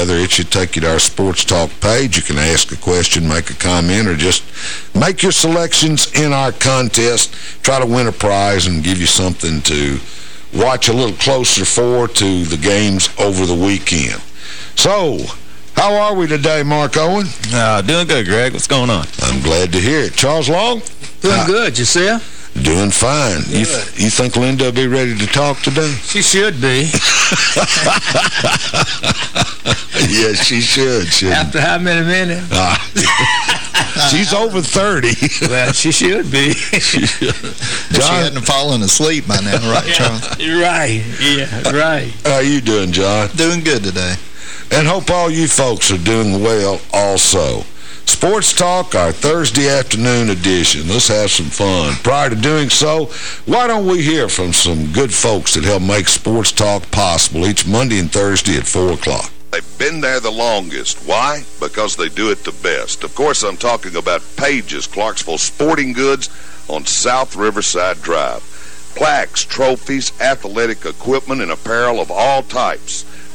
together. It should take you to our Sports Talk page. You can ask a question, make a comment, or just make your selections in our contest. Try to win a prize and give you something to watch a little closer for to the games over the weekend. So, how are we today, Mark Owen? Uh, doing good, Greg. What's going on? I'm glad to hear it. Charles Long? Doing uh, good. Yourself? Doing fine. You, th you think Linda will be ready to talk today? She should be. yes, she should. After how many minutes? Uh, she's over 30. well, she should be. she, should. John, she hadn't fallen asleep by now, right, yeah, Charles? Right. Yeah, right. How are you doing, John? Doing good today. And hope all you folks are doing well also. Sports Talk, our Thursday afternoon edition. Let's have some fun. Prior to doing so, why don't we hear from some good folks that help make Sports Talk possible each Monday and Thursday at 4 o'clock. They've been there the longest. Why? Because they do it the best. Of course, I'm talking about Pages, Clarksville Sporting Goods on South Riverside Drive. Plaques, trophies, athletic equipment, and apparel of all types.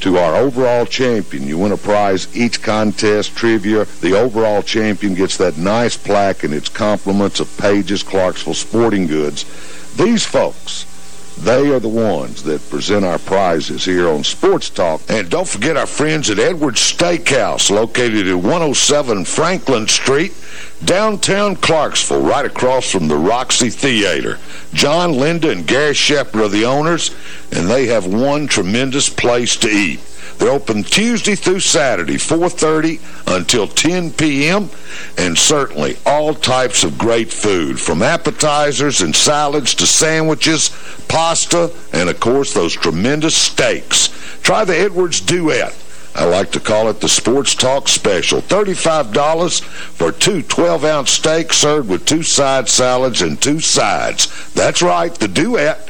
to our overall champion. You win a prize each contest, trivia. The overall champion gets that nice plaque and its compliments of Pages Clarksville Sporting Goods. These folks, they are the ones that present our prizes here on Sports Talk. And don't forget our friends at Edwards Steakhouse, located at 107 Franklin Street, downtown Clarksville, right across from the Roxy Theater. John, Linda, and Gary Shepard are the owners, and they have one tremendous place to eat. They're open Tuesday through Saturday, 4.30 until 10 p.m., and certainly all types of great food, from appetizers and salads to sandwiches, pasta, and, of course, those tremendous steaks. Try the Edwards Duet. I like to call it the Sports Talk Special. $35 for two 12-ounce steaks served with two side salads and two sides. That's right, the duet.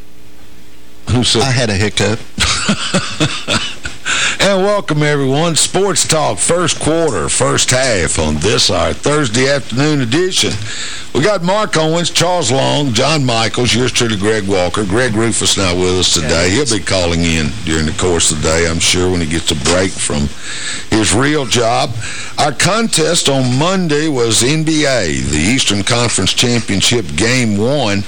Who said? I had a hiccup. And welcome, everyone. Sports Talk, first quarter, first half on this, our Thursday afternoon edition. We got Mark Owens, Charles Long, John Michaels, yours truly, Greg Walker. Greg Rufus not with us today. He'll be calling in during the course of the day, I'm sure, when he gets a break from his real job. Our contest on Monday was NBA, the Eastern Conference Championship Game 1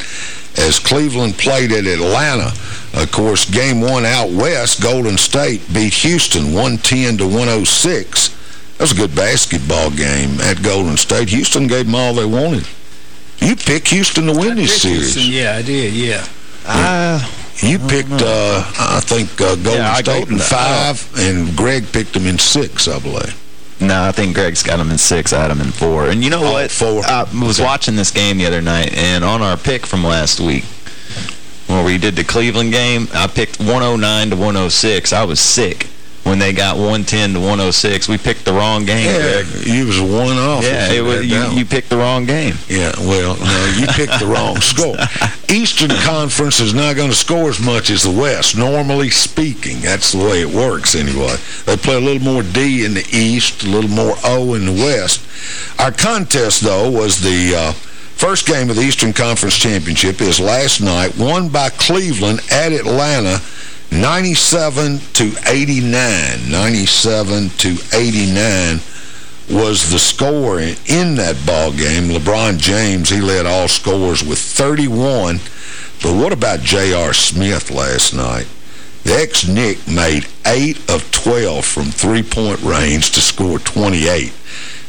as Cleveland played at Atlanta. Of course, game one out west, Golden State beat Houston 110 to 106. That was a good basketball game at Golden State. Houston gave them all they wanted. You picked Houston to win this series. Houston, yeah, I did, yeah. Uh, you picked, uh, I think, uh, Golden Yeah, I State go- in five, and Greg picked them in six, I believe. No, I think Greg's got him in six. I had him in four. And you know Oh, what? four. I was watching this game the other night, and on our pick from last week, where we did the Cleveland game, I picked 109 to 106. I was sick when they got 110 to 106. We picked the wrong game, Greg. you was one off. Yeah, it was, you, you picked the wrong game. Yeah, well, no, you picked the wrong score. Eastern Conference is not going to score as much as the West, normally speaking. That's the way it works anyway. They play a little more D in the East, a little more O in the West. Our contest, though, was the uh, first game of the Eastern Conference Championship is last night, won by Cleveland at Atlanta, 97 to 89. 97 to 89 was the score in, that ball game. LeBron James, he led all scores with 31. But what about J.R. Smith last night? The ex-Knick made 8 of 12 from three-point range to score 28.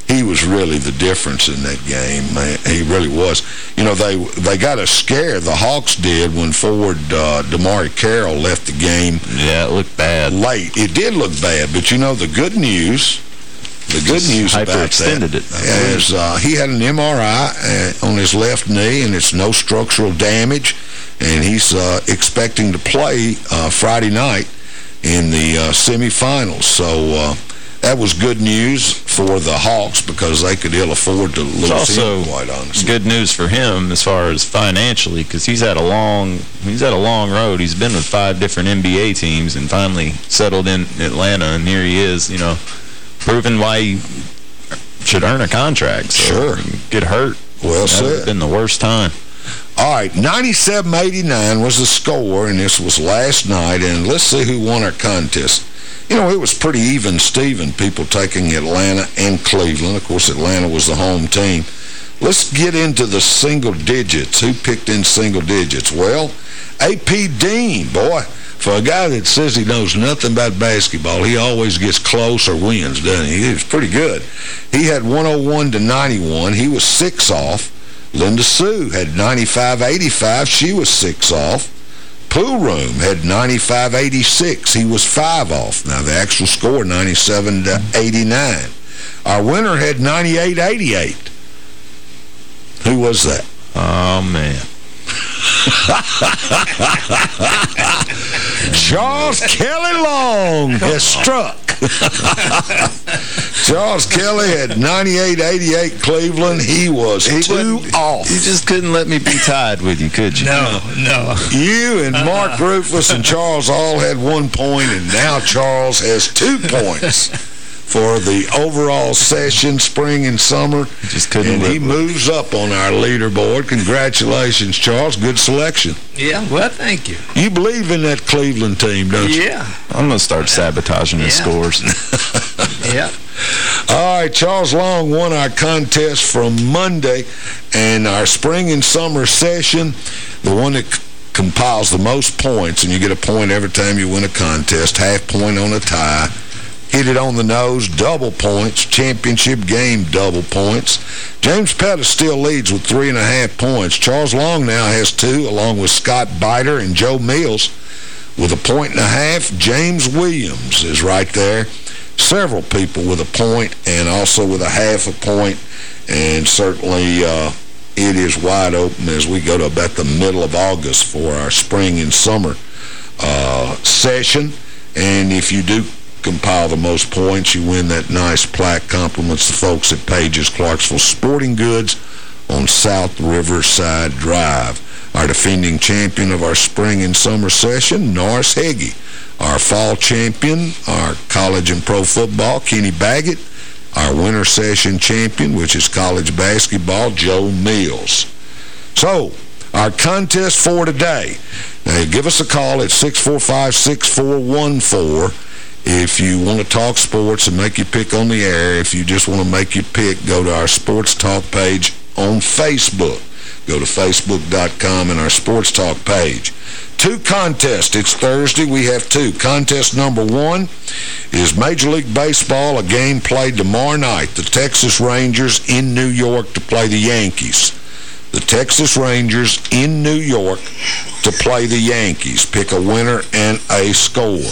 He was really the difference in that game, man. He really was. You know, they they got a scare, the Hawks did, when forward uh, DeMarre Carroll left the game Yeah, it looked bad. late. It did look bad, but you know the good news, the good Just news about that it, is uh, he had an MRI uh, on his left knee, and it's no structural damage, and he's uh, expecting to play uh, Friday night in the uh, semifinals. So uh, that was good news for the Hawks because they could ill afford to lose It's also him, quite honestly. good news for him as far as financially because he's had a long he's had a long road. He's been with five different NBA teams and finally settled in Atlanta, and here he is, you know, proving why he should earn a contract. So Sure. Get hurt. Well That said. been the worst time. All right, 97-89 was the score, and this was last night, and let's see who won our contest. You know, it was pretty even Steven, people taking Atlanta and Cleveland. Of course, Atlanta was the home team. Let's get into the single digits. Who picked in single digits? Well, A.P. Dean, boy, for a guy that says he knows nothing about basketball, he always gets close or wins, doesn't he? He was pretty good. He had 101 to 91. He was six off. Linda Sue had 95-85. She was six off. Pool Room had 95-86. He was five off. Now, the actual score, 97 to 89. Our winner had 98-88. Who was that? Oh, man. Charles Kelly Long has struck. Charles Kelly had 98-88 Cleveland. He was two off. You just couldn't let me be tied with you, could you? No, no. You and Mark Rufus and Charles all had one point, and now Charles has two points for the overall session, spring and summer. Just couldn't And he live moves up on our leaderboard. Congratulations, Charles. Good selection. Yeah, well, thank you. You believe in that Cleveland team, don't you? Yeah, I'm going to start sabotaging his scores. yeah. All right, Charles Long won our contest from Monday, and our spring and summer session, the one that compiles the most points, and you get a point every time you win a contest, half point on a tie, hit it on the nose, double points, championship game, double points. James Pettis still leads with three and a half points. Charles Long now has two, along with Scott Biter and Joe Mills with a point and a half. James Williams is right there. Several people with a point and also with a half a point. And certainly uh, it is wide open as we go to about the middle of August for our spring and summer uh, session. And if you do compile the most points, you win that nice plaque. Compliments the folks at Pages Clarksville Sporting Goods on South Riverside Drive. Our defending champion of our spring and summer session, Norris Heggie. Our fall champion, our college and pro football, Kenny Baggett. Our winter session champion, which is college basketball, Joe Mills. So, our contest for today. Now, give us a call at 645-6414 if you want to talk sports and make your pick on the air. If you just want to make your pick, go to our Sports Talk page on Facebook. Go to Facebook.com and our Sports Talk page. Two contests. It's Thursday. We have two. Contest number one is Major League Baseball, a game played tomorrow night. The Texas Rangers in New York to play the Yankees. The Texas Rangers in New York to play the Yankees. Pick a winner and a score.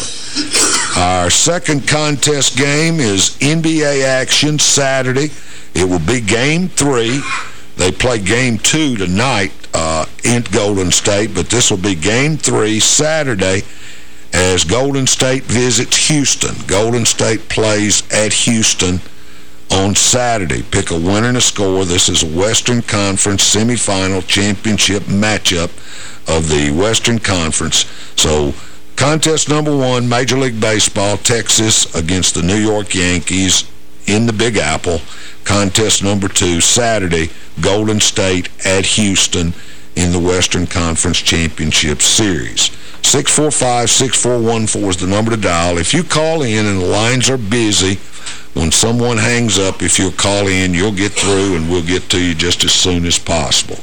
Our second contest game is NBA action Saturday. It will be game three. They play game two tonight uh, in Golden State, but this will be game three Saturday as Golden State visits Houston. Golden State plays at Houston on Saturday. Pick a winner and a score. This is a Western Conference semifinal championship matchup of the Western Conference. So contest number one, Major League Baseball, Texas against the New York Yankees in the Big Apple. Contest number two, Saturday, Golden State at Houston in the Western Conference Championship Series. 645-6414 is the number to dial. If you call in and the lines are busy, when someone hangs up, if you'll call in, you'll get through and we'll get to you just as soon as possible.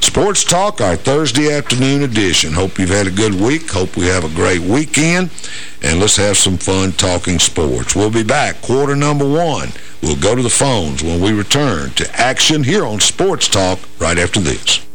Sports Talk, our Thursday afternoon edition. Hope you've had a good week. Hope we have a great weekend. And let's have some fun talking sports. We'll be back, quarter number one. We'll go to the phones when we return to action here on Sports Talk right after this.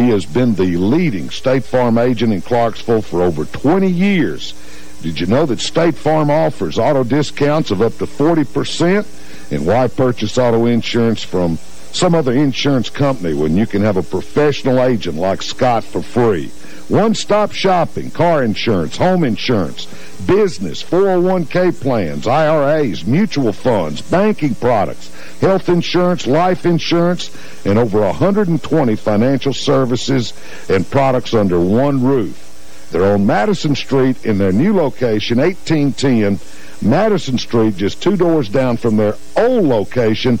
He has been the leading State Farm agent in Clarksville for over 20 years. Did you know that State Farm offers auto discounts of up to 40%? And why purchase auto insurance from some other insurance company when you can have a professional agent like Scott for free? One-stop shopping, car insurance, home insurance, business, 401k plans, IRAs, mutual funds, banking products, health insurance, life insurance, and over 120 financial services and products under one roof. They're on Madison Street in their new location, 1810 Madison Street, just two doors down from their old location.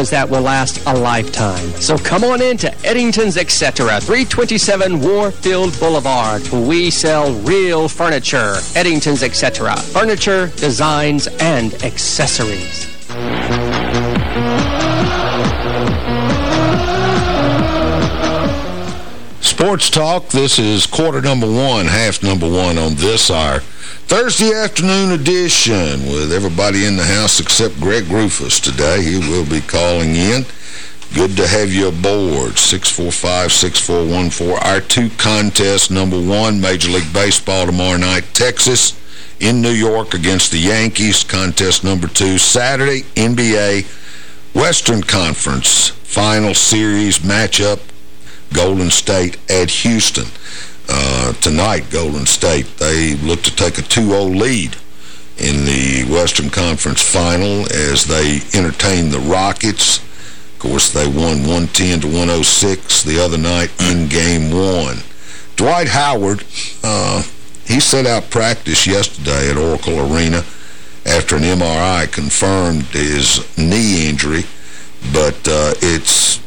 that will last a lifetime. So come on in to Eddington's Etc. 327 Warfield Boulevard. We sell real furniture. Eddington's Etc. Furniture, designs, and accessories. Sports Talk, this is quarter number one, half number one on this hour. Thursday afternoon edition with everybody in the house except Greg Rufus today. He will be calling in. Good to have you aboard. 645-6414. Our two contests. Number one, Major League Baseball tomorrow night. Texas in New York against the Yankees. Contest number two, Saturday, NBA Western Conference Final Series matchup. Golden State at Houston. uh, tonight, Golden State. They look to take a 2-0 lead in the Western Conference Final as they entertain the Rockets. Of course, they won 110 to 106 the other night in Game 1. Dwight Howard, uh, he set out practice yesterday at Oracle Arena after an MRI confirmed his knee injury, but uh, it's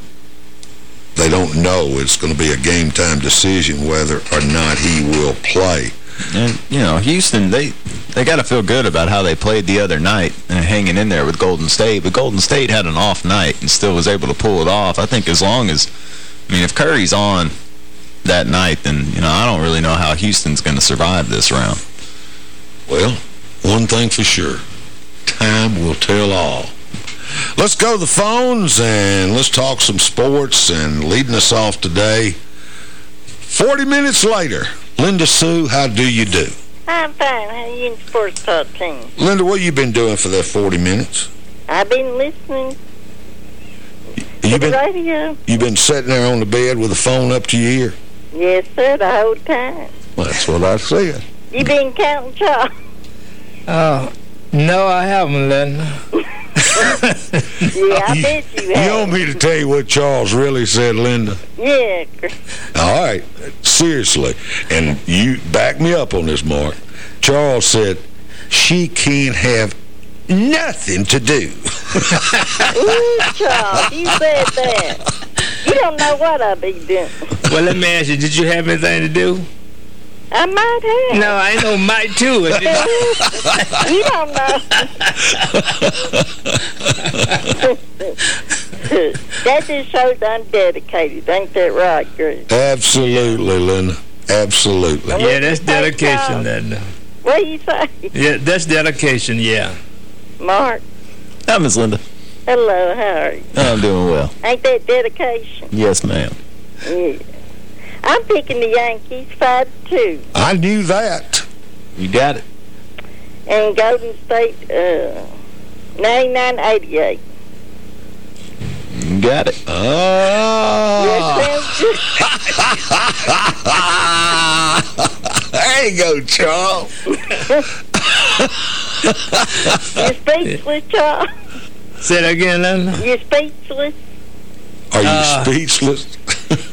they don't know. It's going to be a game-time decision whether or not he will play. And, you know, Houston, they they got to feel good about how they played the other night and hanging in there with Golden State. But Golden State had an off night and still was able to pull it off. I think as long as, I mean, if Curry's on that night, then, you know, I don't really know how Houston's going to survive this round. Well, one thing for sure, time will tell all. Let's go to the phones and let's talk some sports and leading us off today. 40 minutes later, Linda Sue, how do you do? I'm fine. How are you in sports talk team? Linda, what you been doing for that 40 minutes? I've been listening You to the been radio. you been sitting there on the bed with the phone up to your ear? Yes, sir, the whole time. That's what I said. You been counting chalk? Oh, uh, no, I haven't, Linda. Yeah, I bet you You have. want me to tell you what Charles really said, Linda? Yeah, All right, seriously. And you back me up on this, Mark. Charles said, she can't have nothing to do. Ooh, Charles, you said that. You don't know what I be doing. Well, let me ask you, did you have anything to do? I might have. No, I know might too. you don't know. that just shows I'm dedicated. Ain't that right, Greg? Absolutely, Linda. Absolutely. yeah, that's dedication, Linda. What do you say, Yeah, that's dedication, yeah. Mark? Hi, Miss Linda. Hello, how are you? I'm doing well. Ain't that dedication? Yes, ma'am. Yeah. I'm picking the Yankees 5-2. I knew that. You got it. And Golden State, uh, 99-88. You got it. Oh. there you go, Charles. You speechless, Charles? Say that again, Linda. You speechless? Are you Uh, speechless?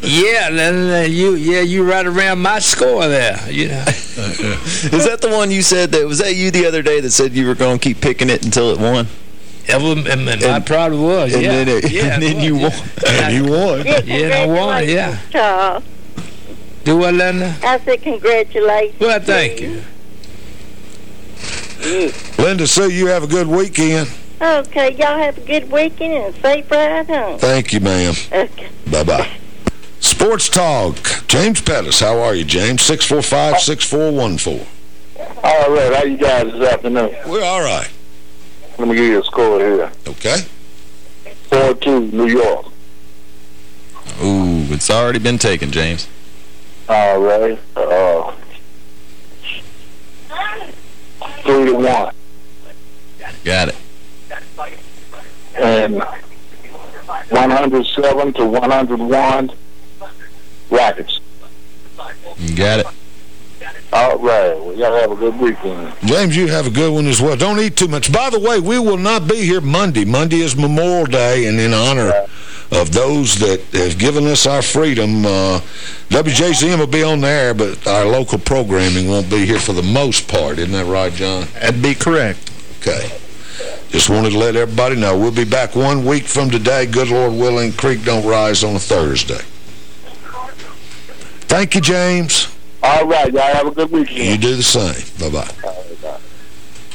Yeah, Linda, you, yeah, you right around my score there, you know. Is that the one you said that, was that you the other day that said you were going to keep picking it until it won? It was, and, and I probably was, and yeah. then it- yeah, and it then you was, won. yeah. And you won. Yeah, Yeah, I won, yeah. Charles. Do what, Linda? I said congratulations. Well, thank you. Yeah. Linda Sue, you have a good weekend. Okay, y'all have a good weekend and a safe ride home. Thank you, ma'am. Okay. Bye-bye. Sports Talk. James Pettis. How are you, James? 645-6414. All right, how you guys this afternoon? We're all right. Let me give you a score here. Okay. 4-2, New York. Ooh, it's already been taken, James. All right. Uh, 3 to 1. Got it. And 107 to 101, Rockets. You got it. All right. Well, y'all have a good weekend. James, you have a good one as well. Don't eat too much. By the way, we will not be here Monday. Monday is Memorial Day, and in honor of those that have given us our freedom, uh, WJZM will be on there, but our local programming won't be here for the most part. Isn't that right, John? That'd be correct. Okay. Just wanted to let everybody know. We'll be back one week from today. Good Lord willing, creek don't rise on a Thursday. Thank you, James. All right, y'all have a good weekend. You do the same. Bye-bye.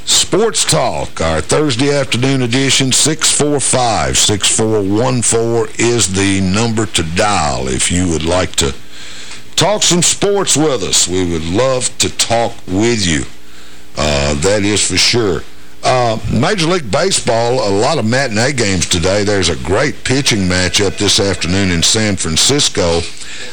Sports Talk, our Thursday afternoon edition, 645-6414 is the number to dial if you would like to talk some sports with us. We would love to talk with you. Uh, that is for sure. Uh, Major League Baseball, a lot of matinee games today. There's a great pitching matchup this afternoon in San Francisco.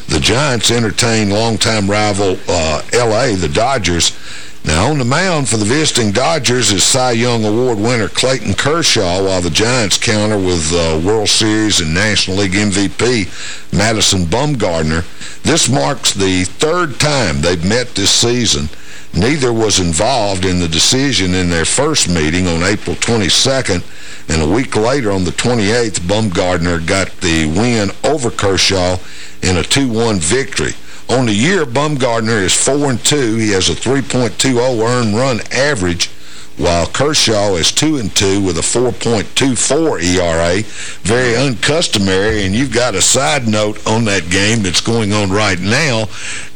The Giants entertain longtime rival uh, L.A., the Dodgers. Now, on the mound for the visiting Dodgers is Cy Young Award winner Clayton Kershaw, while the Giants counter with uh, World Series and National League MVP Madison Bumgarner. This marks the third time they've met this season. Neither was involved in the decision in their first meeting on April 22nd, and a week later on the 28th, Bumgarner got the win over Kershaw in a 2-1 victory. On the year, Bumgarner is 4-2. He has a 3.20 earned run average, while Kershaw is 2-2 with a 4.24 ERA. Very uncustomary, and you've got a side note on that game that's going on right now.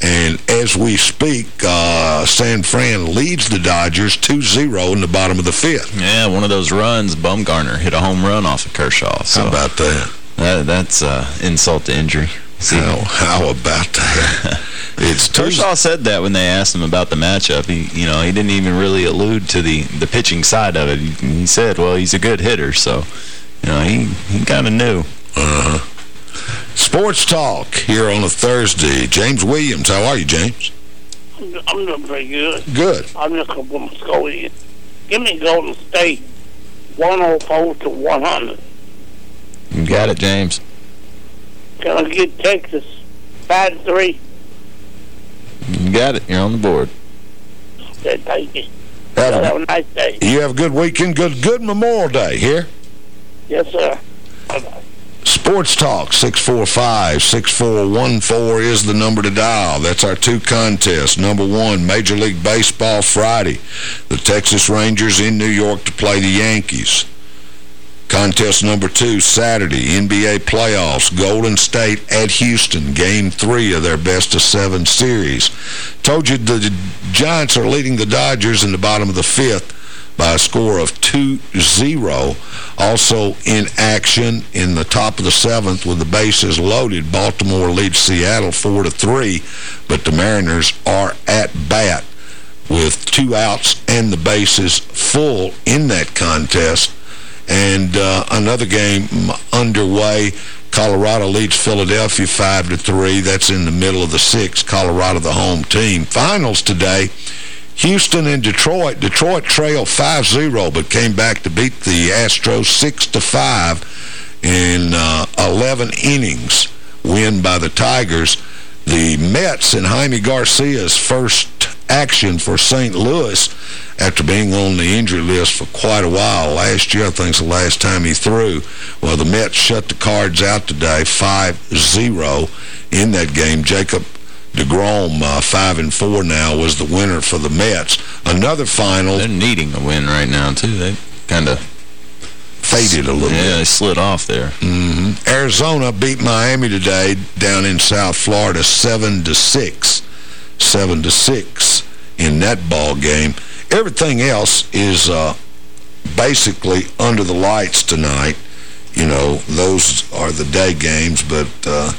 And as we speak, uh, San Fran leads the Dodgers 2-0 in the bottom of the fifth. Yeah, one of those runs, Bumgarner hit a home run off of Kershaw. So How about that? that that's uh, insult to injury. See, How, how about that? it's Kershaw said that when they asked him about the matchup. He, you know, he didn't even really allude to the the pitching side of it. He, he said, "Well, he's a good hitter," so you know, he he kind of knew. Uh-huh. Sports Talk here on a Thursday. James Williams, how are you, James? I'm, I'm doing pretty good. Good. I'm just going to put my score in. Give me Golden State 104 to 100. You got it, James. Can I get Texas 5 3? You got it. You're on the board. Okay, thank you. Have a- Have a nice day. You have a good weekend. Good good Memorial Day here. Yes, sir. Bye-bye. Sports Talk, 645-6414 is the number to dial. That's our two contests. Number one, Major League Baseball Friday. The Texas Rangers in New York to play the Yankees. Contest number two, Saturday, NBA playoffs, Golden State at Houston, game three of their best-of-seven series. Told you the Giants are leading the Dodgers in the bottom of the fifth by a score of 2-0. Also in action in the top of the seventh with the bases loaded, Baltimore leads Seattle 4-3, but the Mariners are at bat with two outs and the bases full in that contest. And uh, another game underway. Colorado leads Philadelphia 5 to 3. That's in the middle of the sixth. Colorado, the home team. Finals today. Houston and Detroit. Detroit trailed 5-0, but came back to beat the Astros 6-5 in uh, 11 innings. Win by the Tigers. The Mets and Jaime Garcia's first action for St. Louis after being on the injury list for quite a while. Last year, I think, the last time he threw. Well, the Mets shut the cards out today, 5-0 in that game. Jacob DeGrom, uh, 5 and four now, was the winner for the Mets. Another final. They're needing a win right now, too. They kind of faded a little yeah, bit. they slid off there. Mm -hmm. Arizona beat Miami today down in South Florida 7 to 6. 7 to 6 in that ball game. Everything else is uh, basically under the lights tonight. You know, those are the day games, but uh,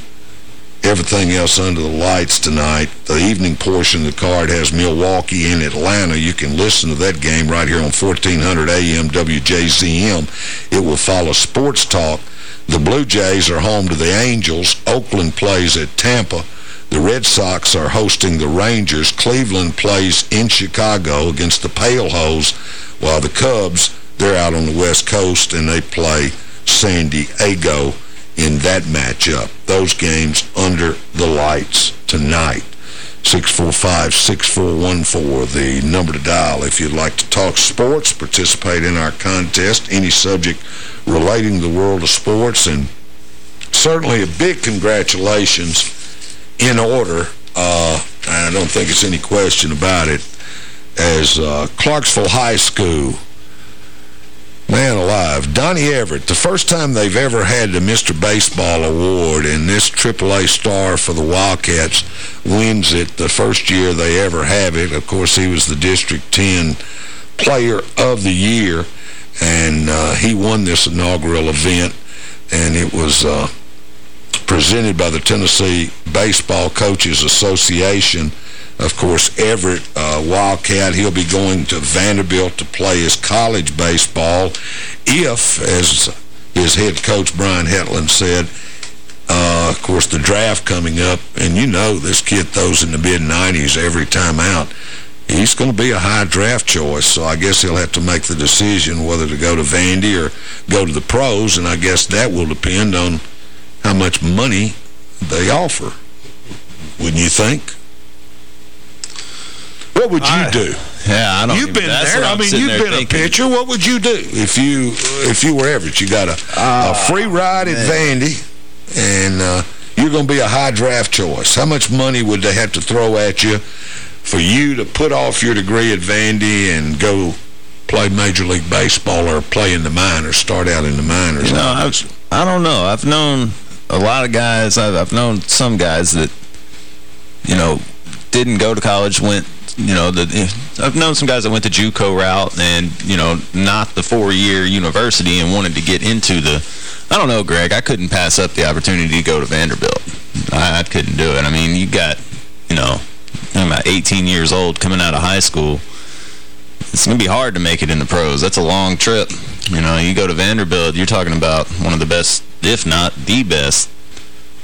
everything else under the lights tonight. The evening portion of the card has Milwaukee in Atlanta. You can listen to that game right here on 1400 AM WJZM. It will follow Sports Talk. The Blue Jays are home to the Angels. Oakland plays at Tampa. The Red Sox are hosting the Rangers. Cleveland plays in Chicago against the Pale Hose, while the Cubs, they're out on the West Coast, and they play San Diego in that matchup. Those games under the lights tonight. 645-6414, the number to dial if you'd like to talk sports, participate in our contest, any subject relating to the world of sports, and certainly a big congratulations in order, uh, I don't think it's any question about it, as uh, Clarksville High School, man alive, Donny Everett, the first time they've ever had the Mr. Baseball Award, and this AAA star for the Wildcats wins it the first year they ever have it. Of course, he was the District 10 Player of the Year, and uh, he won this inaugural event, and it was... Uh, presented by the Tennessee Baseball Coaches Association. Of course, Everett uh, Wildcat, he'll be going to Vanderbilt to play his college baseball if, as his head coach Brian Hetland said, uh, of course, the draft coming up, and you know this kid throws in the mid-90s every time out. he's going to be a high draft choice, so I guess he'll have to make the decision whether to go to Vandy or go to the pros, and I guess that will depend on how much money they offer. Wouldn't you think? What would you I, do? Yeah, I don't. You've been there. I mean, you've been thinking. a pitcher. What would you do if you if you were Everett? You got a, uh, a free ride at Vandy, and uh, you're going to be a high draft choice. How much money would they have to throw at you for you to put off your degree at Vandy and go play Major League Baseball or play in the minors, start out in the minors? You know, I don't know. I've known a lot of guys. I've, I've known some guys that, you know, didn't go to college, went you know, the I've known some guys that went the JUCO route and, you know, not the four-year university and wanted to get into the, I don't know, Greg, I couldn't pass up the opportunity to go to Vanderbilt. I, I couldn't do it. I mean, you got, you know, I'm about 18 years old coming out of high school. It's going to be hard to make it in the pros. That's a long trip. You know, you go to Vanderbilt, you're talking about one of the best, if not the best,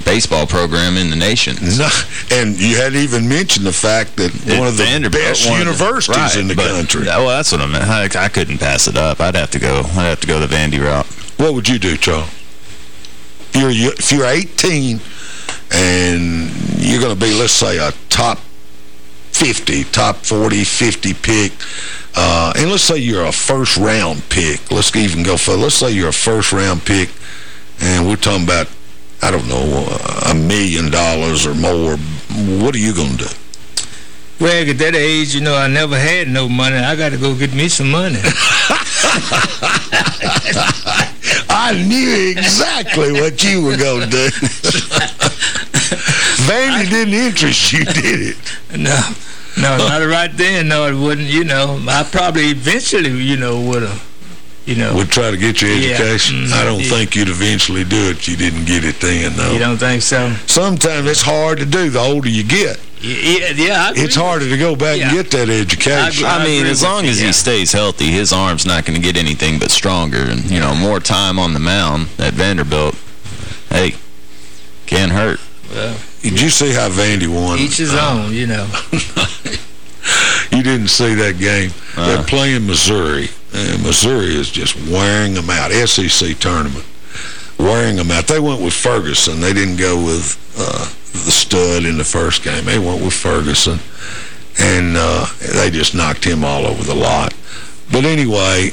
baseball program in the nation. No, and you hadn't even mentioned the fact that It, one of the Vanderbilt, best of the- universities right, in the but- country. Well, that's what I meant. I, I couldn't pass it up. I'd have to go. I'd have to go the Vandy route. What would you do, Charles? If you're, you- if you're 18 and you're going to be, let's say, a top 50, top 40, 50 pick, uh, and let's say you're a first-round pick. Let's even go for, let's say you're a first-round pick, and we're talking about, I don't know, a million dollars or more. What are you going to do? Well, at that age, you know, I never had no money. I got to go get me some money. I knew exactly what you were going to do. Vandy didn't interest you, did it? No, no, not right then. No, it wouldn't. You know, I probably eventually, you know, would have, you know. Would try to get your Yeah, education? mhm, I don't yeah. think you'd eventually do it. You didn't get it then, though. You don't think so? Sometimes it's hard to do the older you get. Yeah, yeah. I agree. It's harder to go back and get that education. I mean, as long you, as yeah. he stays healthy, his arm's not going to get anything but stronger. And, you know, more time on the mound at Vanderbilt, hey, can't hurt. Well, Did you see how Vandy won? each his own, you know. You didn't see that game. Uh. They're playing Missouri, and Missouri is just wearing them out. SEC tournament, wearing them out. They went with Ferguson. They didn't go with uh, the stud in the first game. They went with Ferguson, and uh, they just knocked him all over the lot. But anyway,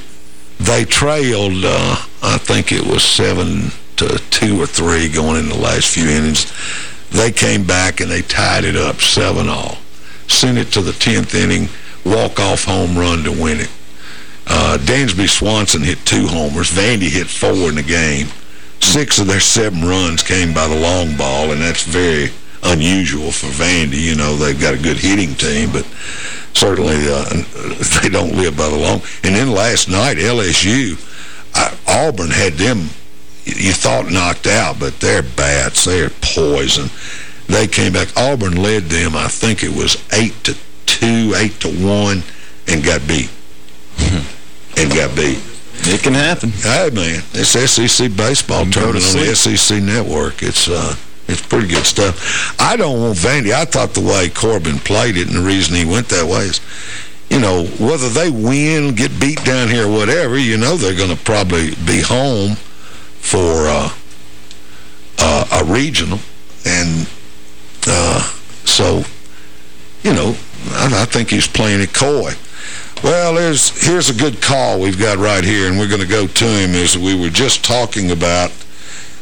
they trailed, uh, I think it was 7 to 2 or 3 going in the last few innings. They came back and they tied it up 7 all. Sent it to the 10th inning, walk-off home run to win it. Uh, Dansby Swanson hit two homers. Vandy hit four in the game. Six of their seven runs came by the long ball, and that's very unusual for Vandy. You know, they've got a good hitting team, but certainly uh, they don't live by the long. And then last night, LSU, Auburn had them, you thought knocked out, but they're bats. They're poison. They came back. Auburn led them, I think it was 8 to 2, 8 to 1, and got beat. and got beat. It can happen. Hey, man, it's SEC baseball tournament on the. SEC network. It's uh, it's pretty good stuff. I don't want Vandy. I thought the way Corbin played it and the reason he went that way is, you know, whether they win, get beat down here, or whatever, you know they're going to probably be home for uh, uh, a regional. And uh, so, you know, I, I think he's playing it coy. Well, there's here's a good call we've got right here, and we're going to go to him as we were just talking about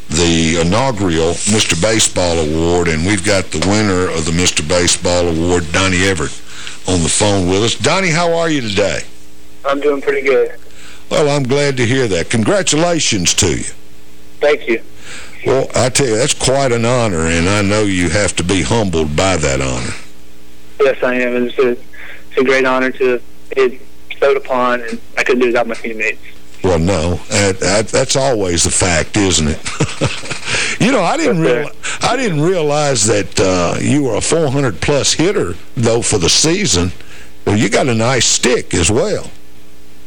the inaugural Mr. Baseball Award, and we've got the winner of the Mr. Baseball Award, Donny Everett, on the phone with us. Donny, how are you today? I'm doing pretty good. Well, I'm glad to hear that. Congratulations to you. Thank you. Well, I tell you, that's quite an honor, and I know you have to be humbled by that honor. Yes, I am. It's a, it's a great honor to be bestowed upon, and I couldn't do it without my teammates. Well, no, that, that, that's always the fact, isn't it? you know, I didn't real, I didn't realize that uh, you were a 400-plus hitter, though, for the season. Well, you got a nice stick as well.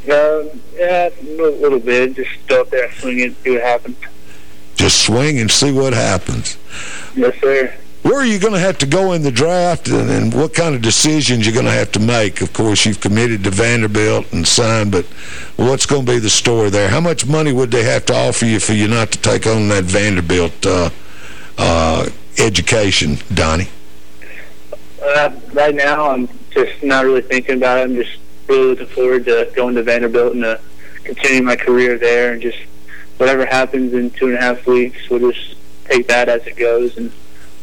Uh, yeah, a little, little bit. Just go up there swing it, see what happens. Just swing and see what happens. Yes, sir. Where are you going to have to go in the draft and, and what kind of decisions you're going to have to make? Of course, you've committed to Vanderbilt and signed, but what's going to be the story there? How much money would they have to offer you for you not to take on that Vanderbilt uh, uh, education, Donny? Uh, right now, I'm just not really thinking about it. I'm just really looking forward to going to Vanderbilt and uh, continuing my career there and just whatever happens in two and a half weeks, we'll just take that as it goes and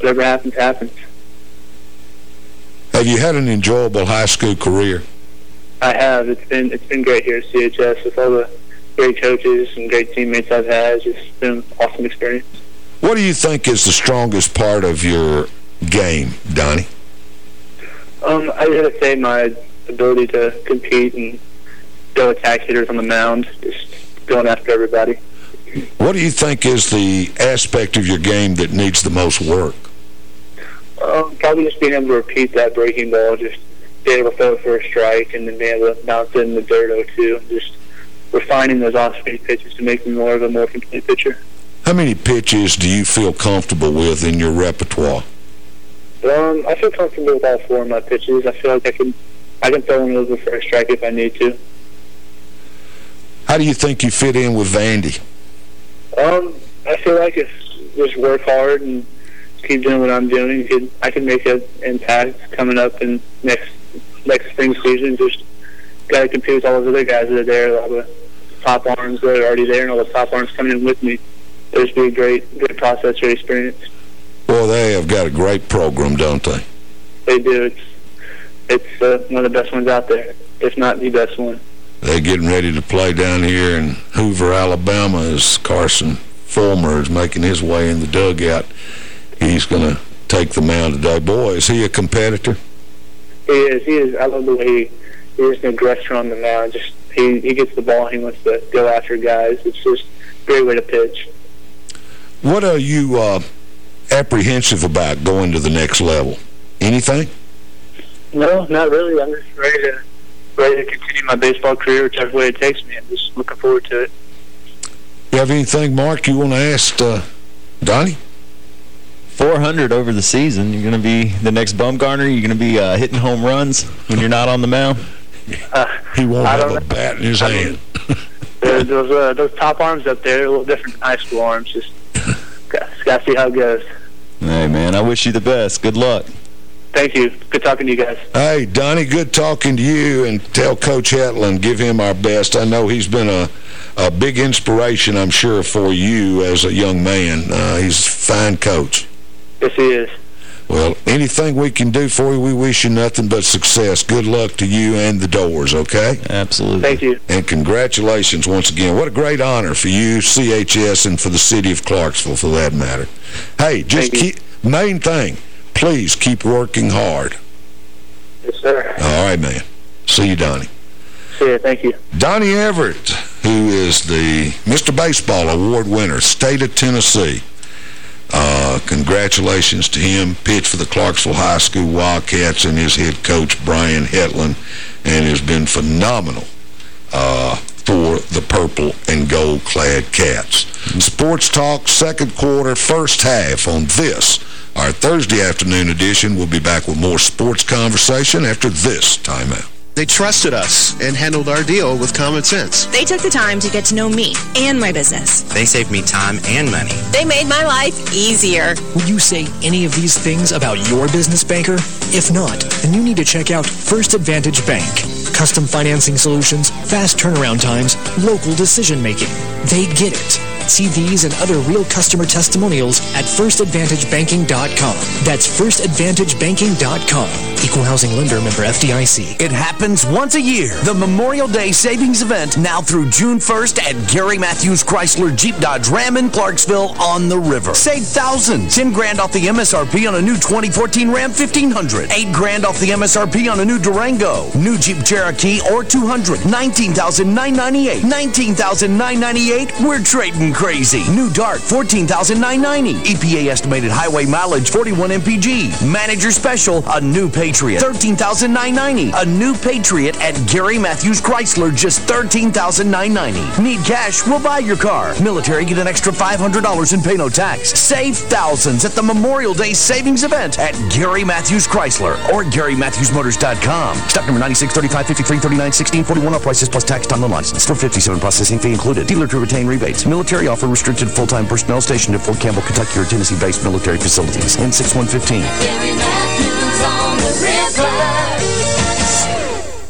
whatever happens, happens. Have you had an enjoyable high school career? I have. It's been it's been great here at CHS with all the great coaches and great teammates I've had. It's just been an awesome experience. What do you think is the strongest part of your game, Donny? Um, I would say my ability to compete and go attack hitters on the mound, just going after everybody. What do you think is the aspect of your game that needs the most work? Um, probably just being able to repeat that breaking ball, just being able to throw for a strike and then being able to bounce it in the dirt or two, and just refining those off-speed pitches to make me more of a more complete pitcher. How many pitches do you feel comfortable with in your repertoire? Um, I feel comfortable with all four of my pitches. I feel like I can, I can throw one over for a strike if I need to. How do you think you fit in with Vandy? Um, I feel like if just work hard and keep doing what I'm doing, could, I can make an impact coming up in next next spring season. Just got to compete with all those other guys that are there, all the top arms that are already there, and all the top arms coming in with me. It'll just be a great, great process, great experience. Well, they have got a great program, don't they? They do. It's it's uh, one of the best ones out there, if not the best one. They're getting ready to play down here in Hoover, Alabama, as Carson Fulmer is making his way in the dugout. He's going to take the mound today. Boy, is he a competitor? He is. He is. I love the way he, he is an aggressor on the mound. Just he, he gets the ball. He wants to go after guys. It's just a great way to pitch. What are you uh, apprehensive about going to the next level? Anything? No, not really. I'm just ready to ready to continue my baseball career whichever way it takes me. I'm just looking forward to it. You have anything, Mark, you want to ask uh, Donny? 400 over the season. You're going to be the next Bumgarner. You're going to be uh, hitting home runs when you're not on the mound. Uh, he won't I have a know. bat in his I hand. Those those, uh, those top arms up there are a little different than high school arms. Just got, got to see how it goes. Hey, man, I wish you the best. Good luck. Thank you. Good talking to you guys. Hey, Donny, good talking to you, and tell Coach Hetland, give him our best. I know he's been a, a big inspiration, I'm sure, for you as a young man. Uh, he's a fine coach. Yes, he is. Well, anything we can do for you, we wish you nothing but success. Good luck to you and the Dores, okay? Absolutely. Thank you. And congratulations once again. What a great honor for you, CHS, and for the city of Clarksville, for that matter. Hey, just keep, main thing, please keep working hard. Yes, sir. All right, man. See you, Donny. See you. Thank you. Donny Everett, who is the Mr. Baseball Award winner, state of Tennessee. Uh, congratulations to him. Pitched for the Clarksville High School Wildcats and his head coach, Brian Hetland, and has been phenomenal uh, for the purple and gold-clad Cats. Sports Talk, second quarter, first half on this, our Thursday afternoon edition. We'll be back with more sports conversation after this timeout. They trusted us and handled our deal with common sense. They took the time to get to know me and my business. They saved me time and money. They made my life easier. Would you say any of these things about your business banker? If not, then you need to check out First Advantage Bank. Custom financing solutions, fast turnaround times, local decision making. They get it. See these and other real customer testimonials at firstadvantagebanking.com. That's firstadvantagebanking.com. Equal housing lender member FDIC. It happens once a year. The Memorial Day Savings Event now through June 1st at Gary Matthews Chrysler Jeep Dodge Ram in Clarksville on the river. Save thousands. 10 grand off the MSRP on a new 2014 Ram 1500. 8 grand off the MSRP on a new Durango. New Jeep Cherokee or 200. 19,998. 19,998. We're trading crazy. New Dart, $14,990. EPA estimated highway mileage, 41 mpg. Manager Special, a new Patriot, $13,990. A new Patriot at Gary Matthews Chrysler, just $13,990. Need cash? We'll buy your car. Military, get an extra $500 and pay no tax. Save thousands at the Memorial Day Savings Event at Gary Matthews Chrysler or GaryMatthewsMotors.com. Stock number 96, 35, 53, 39, 16, 41. All prices plus tax, time and license. 457 processing fee included. Dealer to retain rebates. Military offer restricted full-time personnel stationed at Fort Campbell, Kentucky or Tennessee-based military facilities. N6115.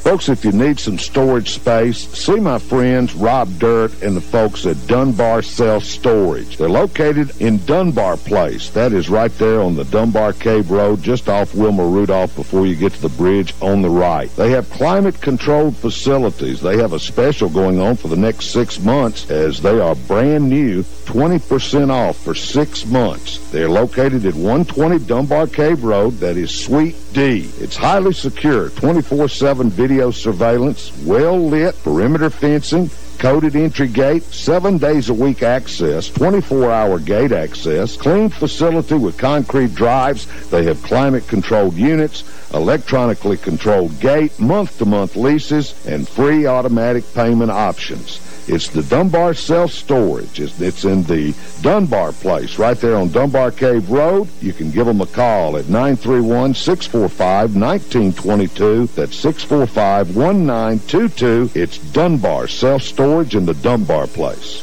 Folks, if you need some storage space, see my friends Rob Dirt and the folks at Dunbar Self Storage. They're located in Dunbar Place. That is right there on the Dunbar Cave Road, just off Wilma Rudolph before you get to the bridge on the right. They have climate-controlled facilities. They have a special going on for the next six months as they are brand new, 20% off for six months. They're located at 120 Dunbar Cave Road. That is Suite D. It's highly secure, 24-7 video surveillance, well-lit, perimeter fencing, coded entry gate, seven days a week access, 24-hour gate access, clean facility with concrete drives. They have climate-controlled units, electronically controlled gate, month-to-month -month leases, and free automatic payment options. It's the Dunbar Self-Storage. It's, it's in the Dunbar place right there on Dunbar Cave Road. You can give them a call at 931-645-1922. That's 645-1922. It's Dunbar Self-Storage in the Dunbar place.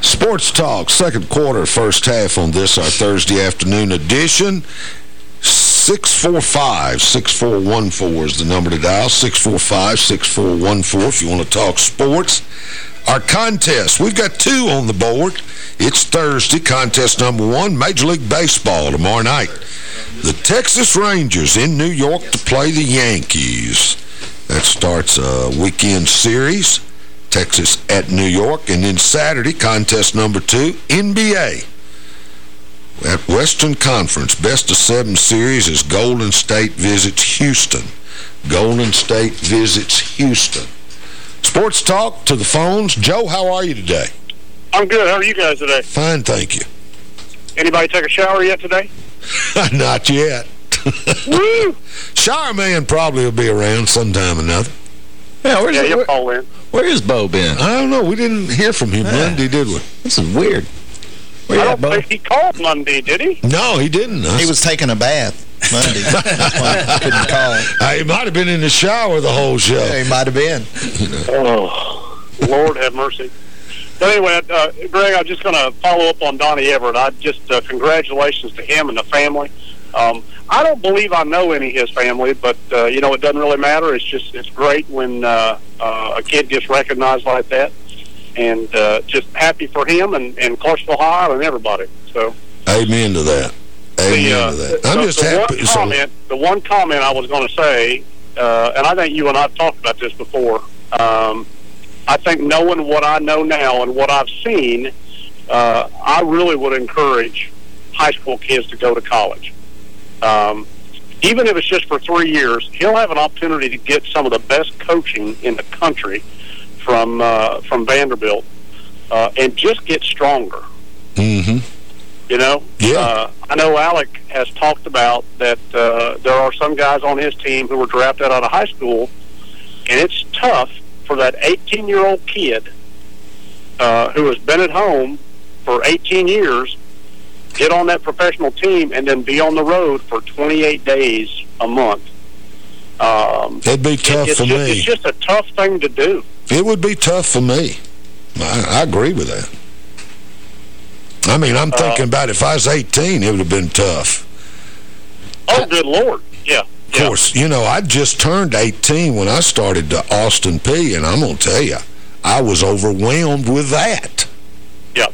Sports Talk, second quarter, first half on this, our Thursday afternoon edition. 645-6414 is the number to dial, 645-6414 if you want to talk sports. Our contest, we've got two on the board. It's Thursday, contest number one, Major League Baseball tomorrow night. The Texas Rangers in New York to play the Yankees. That starts a weekend series, Texas at New York. And then Saturday, contest number two, NBA at Western Conference, best of seven series is Golden State visits Houston. Golden State visits Houston. Sports Talk to the phones. Joe, how are you today? I'm good. How are you guys today? Fine, thank you. Anybody take a shower yet today? Not yet. Woo! Shower man probably will be around sometime or another. Yeah, where's yeah, where, call in. Where is Bo been? I don't know. We didn't hear from him yeah. Monday, did we? This is weird. Where I don't think he called Monday, did he? No, he didn't. He was taking a bath Monday. couldn't call. Uh, he might have been in the shower the whole show. Yeah, he might have been. oh, Lord have mercy. But anyway, uh, Greg, I'm just going to follow up on Donny Everett. I just uh, congratulations to him and the family. Um, I don't believe I know any of his family, but uh, you know it doesn't really matter. It's just it's great when uh, uh, a kid gets recognized like that and uh, just happy for him and, and Clarksville High and everybody. So, amen to that. Amen the, uh, to that. I'm the, just the happy. One comment, the one comment I was going to say, uh, and I think you and I have talked about this before. Um, I think knowing what I know now and what I've seen, uh, I really would encourage high school kids to go to college. Um, even if it's just for three years, he'll have an opportunity to get some of the best coaching in the country from uh, from Vanderbilt uh, and just get stronger. Mm-hmm. You know, yeah. Uh, I know Alec has talked about that. Uh, there are some guys on his team who were drafted out of high school, and it's tough for that 18-year-old kid uh, who has been at home for 18 years get on that professional team and then be on the road for 28 days a month. Um, It'd be tough it's for just, me. It's just a tough thing to do. It would be tough for me. I, I agree with that. I mean, I'm thinking uh, about if I was 18, it would have been tough. Oh, good Lord. Yeah. Of course, you know, I just turned 18 when I started to Austin Peay, and I'm going to tell you, I was overwhelmed with that. Yeah.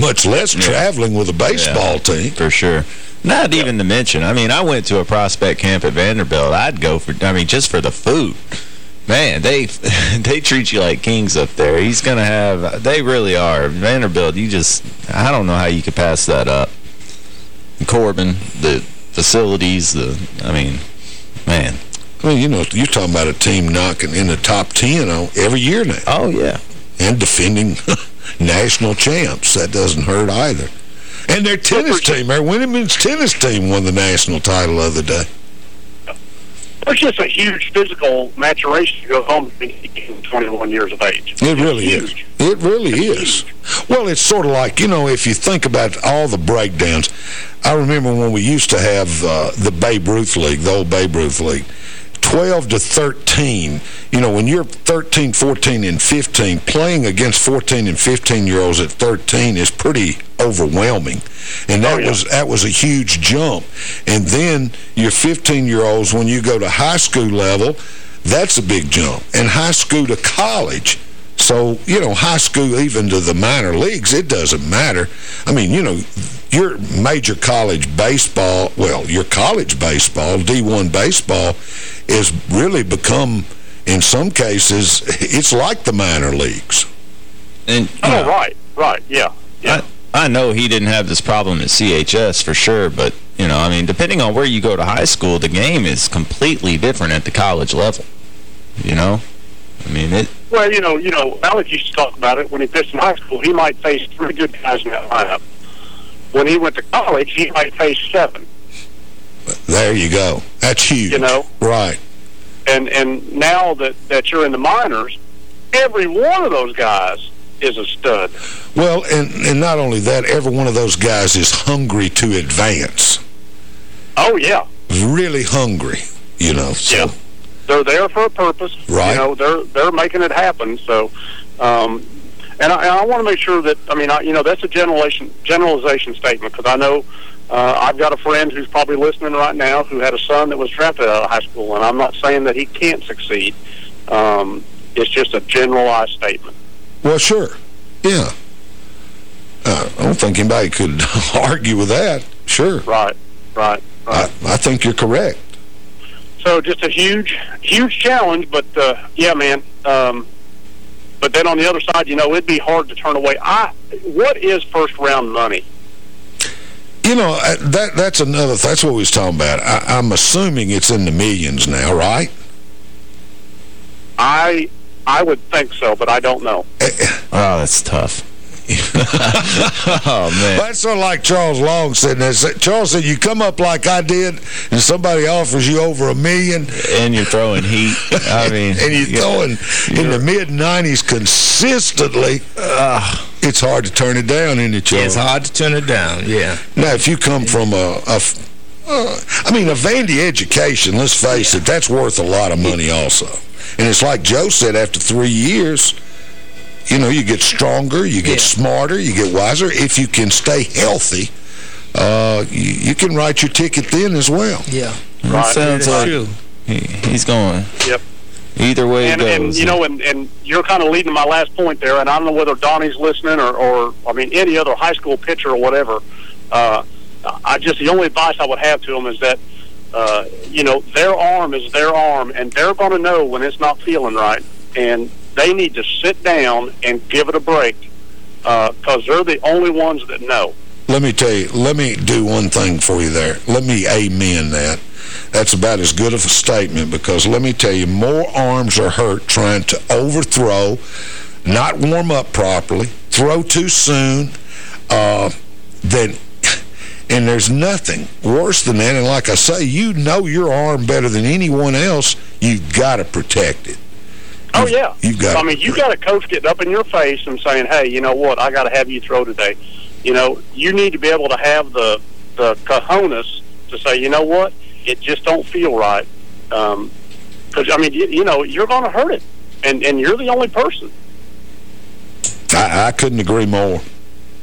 Much less yeah. traveling with a baseball yeah, team. For sure. Not yeah. even to mention, I mean, I went to a prospect camp at Vanderbilt. I'd go for, I mean, just for the food. Man, they they treat you like kings up there. He's going to have, they really are. Vanderbilt, you just, I don't know how you could pass that up. Corbin, the facilities, the, I mean, man. Well, you know, you're talking about a team knocking in the top 10 on every year now. Oh, yeah. And defending national champs. That doesn't hurt either. And their tennis team, their women's tennis team won the national title the other day. There's just a huge physical maturation to go home to being 21 years of age. It really is. It really is. Well, it's sort of like, you know, if you think about all the breakdowns, I remember when we used to have uh, the Babe Ruth League, the old Babe Ruth League, 12 to 13, you know, when you're 13, 14, and 15, playing against 14 and 15-year-olds at 13 is pretty overwhelming. And that oh, yeah. was that was a huge jump. And then your 15-year-olds, when you go to high school level, that's a big jump. And high school to college, so, you know, high school even to the minor leagues, it doesn't matter. I mean, you know, your major college baseball, well, your college baseball, D1 baseball, is really become, in some cases, it's like the minor leagues. And Oh, right, right, yeah, yeah. I, I know he didn't have this problem at CHS for sure, but, you know, I mean, depending on where you go to high school, the game is completely different at the college level, you know? I mean, it... Well, you know, you know, Alex used to talk about it when he pitched in high school. He might face three good guys in that lineup. When he went to college, he might face seven. There you go. That's huge. You know? Right. And and now that, that you're in the minors, every one of those guys is a stud. Well, and, and not only that, every one of those guys is hungry to advance. Oh, yeah. Really hungry, you know. So. Yeah. They're there for a purpose. Right. You know, they're they're making it happen. So, um, and I, I want to make sure that I mean, I, you know, that's a generalization generalization statement because I know uh, I've got a friend who's probably listening right now who had a son that was drafted out of high school, and I'm not saying that he can't succeed. Um, it's just a generalized statement. Well, sure. Yeah. Uh, I don't think anybody could argue with that. Sure. Right, right, right. I, I think you're correct. So just a huge, huge challenge, but uh, yeah, man. Um, but then on the other side, you know, it'd be hard to turn away. I, what is first round money? You know, uh, that that's another. That's what we was talking about. I, I'm assuming it's in the millions now, right? I I would think so, but I don't know. oh, that's tough. oh, man. That's sort of like Charles Long said. Charles said, you come up like I did, and somebody offers you over a million. And you're throwing heat. I mean. and you're throwing in the mid-90s consistently. Uh, it's hard to turn it down, isn't it, Charles? It's hard to turn it down, yeah. Now, if you come from a... a uh, I mean, a Vandy education, let's face yeah. it, that's worth a lot of money also. And it's like Joe said, after three years you know, you get stronger, you get yeah. smarter, you get wiser. If you can stay healthy, uh, you, you, can write your ticket then as well. Yeah. Right. sounds like true. He, he's going. Yep. Either way and, goes. And, you know, and, and you're kind of leading my last point there, and I don't know whether Donny's listening or, or I mean, any other high school pitcher or whatever. Uh, I just, the only advice I would have to them is that, uh, you know, their arm is their arm, and they're going to know when it's not feeling right. And they need to sit down and give it a break because uh, they're the only ones that know. Let me tell you, let me do one thing for you there. Let me amen that. That's about as good of a statement because let me tell you, more arms are hurt trying to overthrow, not warm up properly, throw too soon, uh, and there's nothing worse than that. And like I say, you know your arm better than anyone else. You've got to protect it. Oh, yeah. You've got I mean, you got a coach getting up in your face and saying, hey, you know what, I got to have you throw today. You know, you need to be able to have the, the cojones to say, you know what, it just don't feel right. Because, um, I mean, you, you know, you're going to hurt it. And, and you're the only person. I, I couldn't agree more.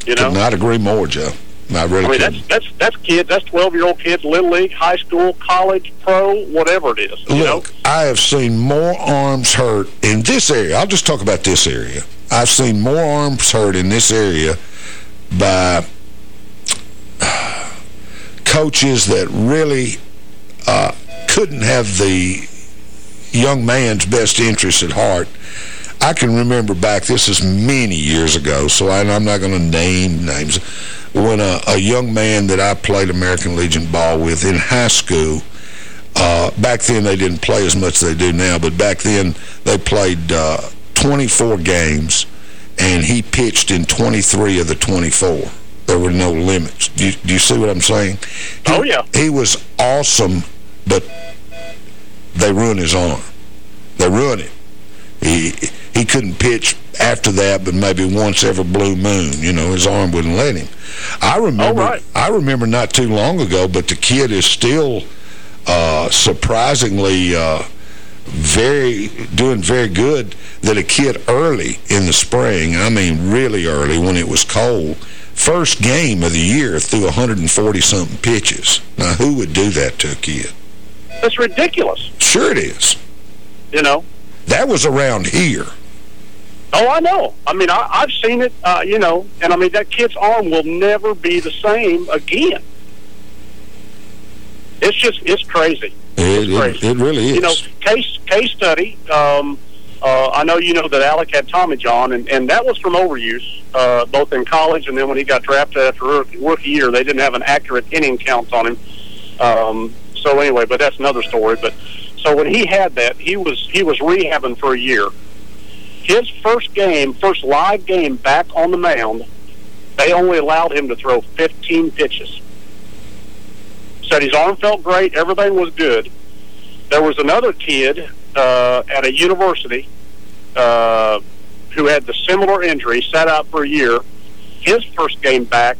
You know? Could not agree more, Joe. I really I mean, that's, that's, that's kids, that's 12-year-old kids, little league, high school, college, pro, whatever it is. Look, know? I have seen more arms hurt in this area. I'll just talk about this area. I've seen more arms hurt in this area by coaches that really uh, couldn't have the young man's best interest at heart. I can remember back, this is many years ago, so I, I'm not going to name names when a, a, young man that I played American Legion ball with in high school Uh, back then, they didn't play as much as they do now, but back then, they played uh, 24 games, and he pitched in 23 of the 24. There were no limits. Do you, do you see what I'm saying? He, oh, yeah. He was awesome, but they ruined his arm. They ruined him. He, he couldn't pitch after that, but maybe once every blue moon. You know, his arm wouldn't let him. I remember, right. I remember not too long ago, but the kid is still uh, surprisingly uh, very doing very good that a kid early in the spring, I mean really early when it was cold, first game of the year threw 140-something pitches. Now, who would do that to a kid? That's ridiculous. Sure it is. You know? That was around here. Oh, I know. I mean, I, I've seen it, uh, you know, and I mean, that kid's arm will never be the same again. It's just, it's crazy. It, it's crazy. It, it, really is. You know, case case study, um, uh, I know you know that Alec had Tommy John, and, and that was from overuse, uh, both in college and then when he got drafted after rookie, year, they didn't have an accurate inning count on him. Um, so anyway, but that's another story. But so when he had that, he was he was rehabbing for a year. His first game, first live game back on the mound, they only allowed him to throw 15 pitches. Said his arm felt great, everything was good. There was another kid uh, at a university uh, who had the similar injury, sat out for a year. His first game back,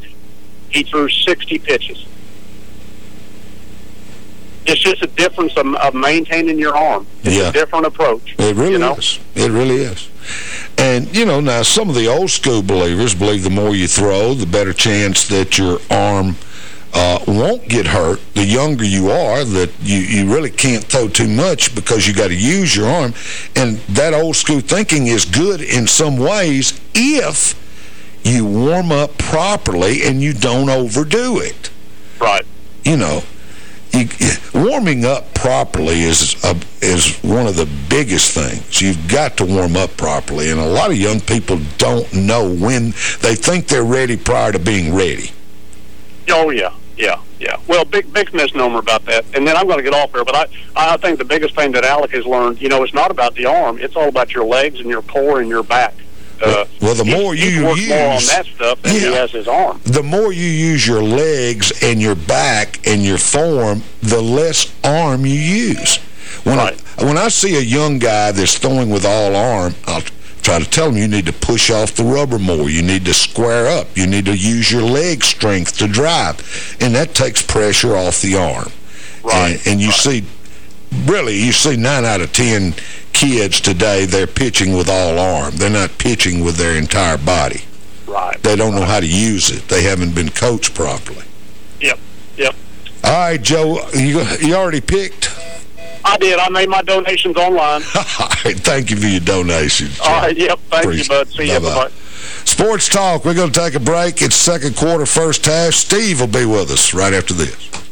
he threw 60 pitches. It's just a difference of, of maintaining your arm. It's yeah. a different approach. It really you know? is. It really is. And, you know, now some of the old school believers believe the more you throw, the better chance that your arm uh, won't get hurt. The younger you are, that you, you really can't throw too much because you got to use your arm. And that old school thinking is good in some ways if you warm up properly and you don't overdo it. Right. You know, you, warming up properly is a, is one of the biggest things. You've got to warm up properly, and a lot of young people don't know when they think they're ready prior to being ready. Oh, yeah, yeah, yeah. Well, big big misnomer about that. And then I'm going to get off there, but I, I think the biggest thing that Alec has learned, you know, it's not about the arm. It's all about your legs and your core and your back. Uh, well, the more you use more on that stuff than yeah, he has his arm. The more you use your legs and your back and your form, the less arm you use. When right. I, when I see a young guy that's throwing with all arm, I'll try to tell him you need to push off the rubber more. You need to square up. You need to use your leg strength to drive, and that takes pressure off the arm. Right. And, and you right. see, really, you see nine out of ten kids today, they're pitching with all arm. They're not pitching with their entire body. Right. They don't right. know how to use it. They haven't been coached properly. Yep, yep. All right, Joe, you, you already picked? I did. I made my donations online. all right, thank you for your donations. All right, yep, thank Appreciate you, bud. See you, bye-bye. Sports Talk, we're going to take a break. It's second quarter, first half. Steve will be with us right after this.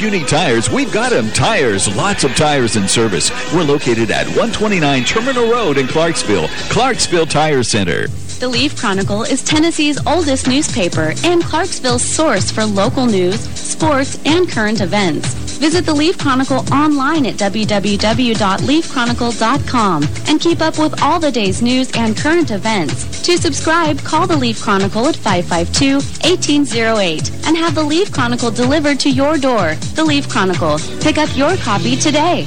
Need tires, we've got them. Tires, lots of tires in service. We're located at 129 Terminal Road in Clarksville. Clarksville Tire Center. The Leaf Chronicle is Tennessee's oldest newspaper and Clarksville's source for local news, sports, and current events. Visit the Leaf Chronicle online at www.leafchronicle.com and keep up with all the day's news and current events. To subscribe, call the Leaf Chronicle at 552-1808 and have the Leaf Chronicle delivered to your door. The Leaf Chronicle. Pick up your copy today.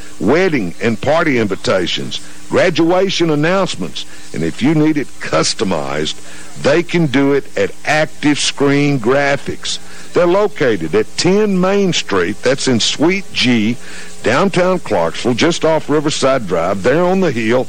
wedding and party invitations, graduation announcements, and if you need it customized, they can do it at Active Screen Graphics. They're located at 10 Main Street, that's in Suite G, downtown Clarksville, just off Riverside Drive. They're on the hill,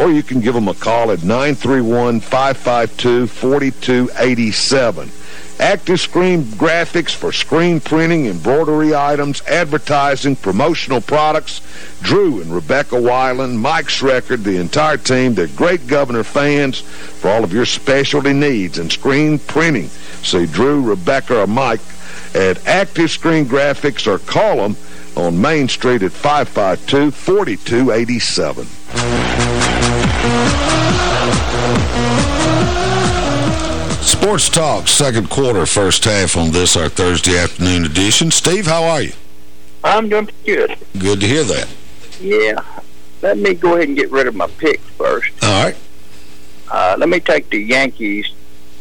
or you can give them a call at 931-552-4287. Active Screen Graphics for screen printing, embroidery items, advertising, promotional products. Drew and Rebecca Weiland, Mike Schreckard, the entire team, they're great Governor fans for all of your specialty needs and screen printing. See Drew, Rebecca, or Mike at Active Screen Graphics or call them on Main Street at 552-4287. Sports Talk, second quarter, first half on this, our Thursday afternoon edition. Steve, how are you? I'm doing good. Good to hear that. Yeah. Let me go ahead and get rid of my picks first. All right. Uh, let me take the Yankees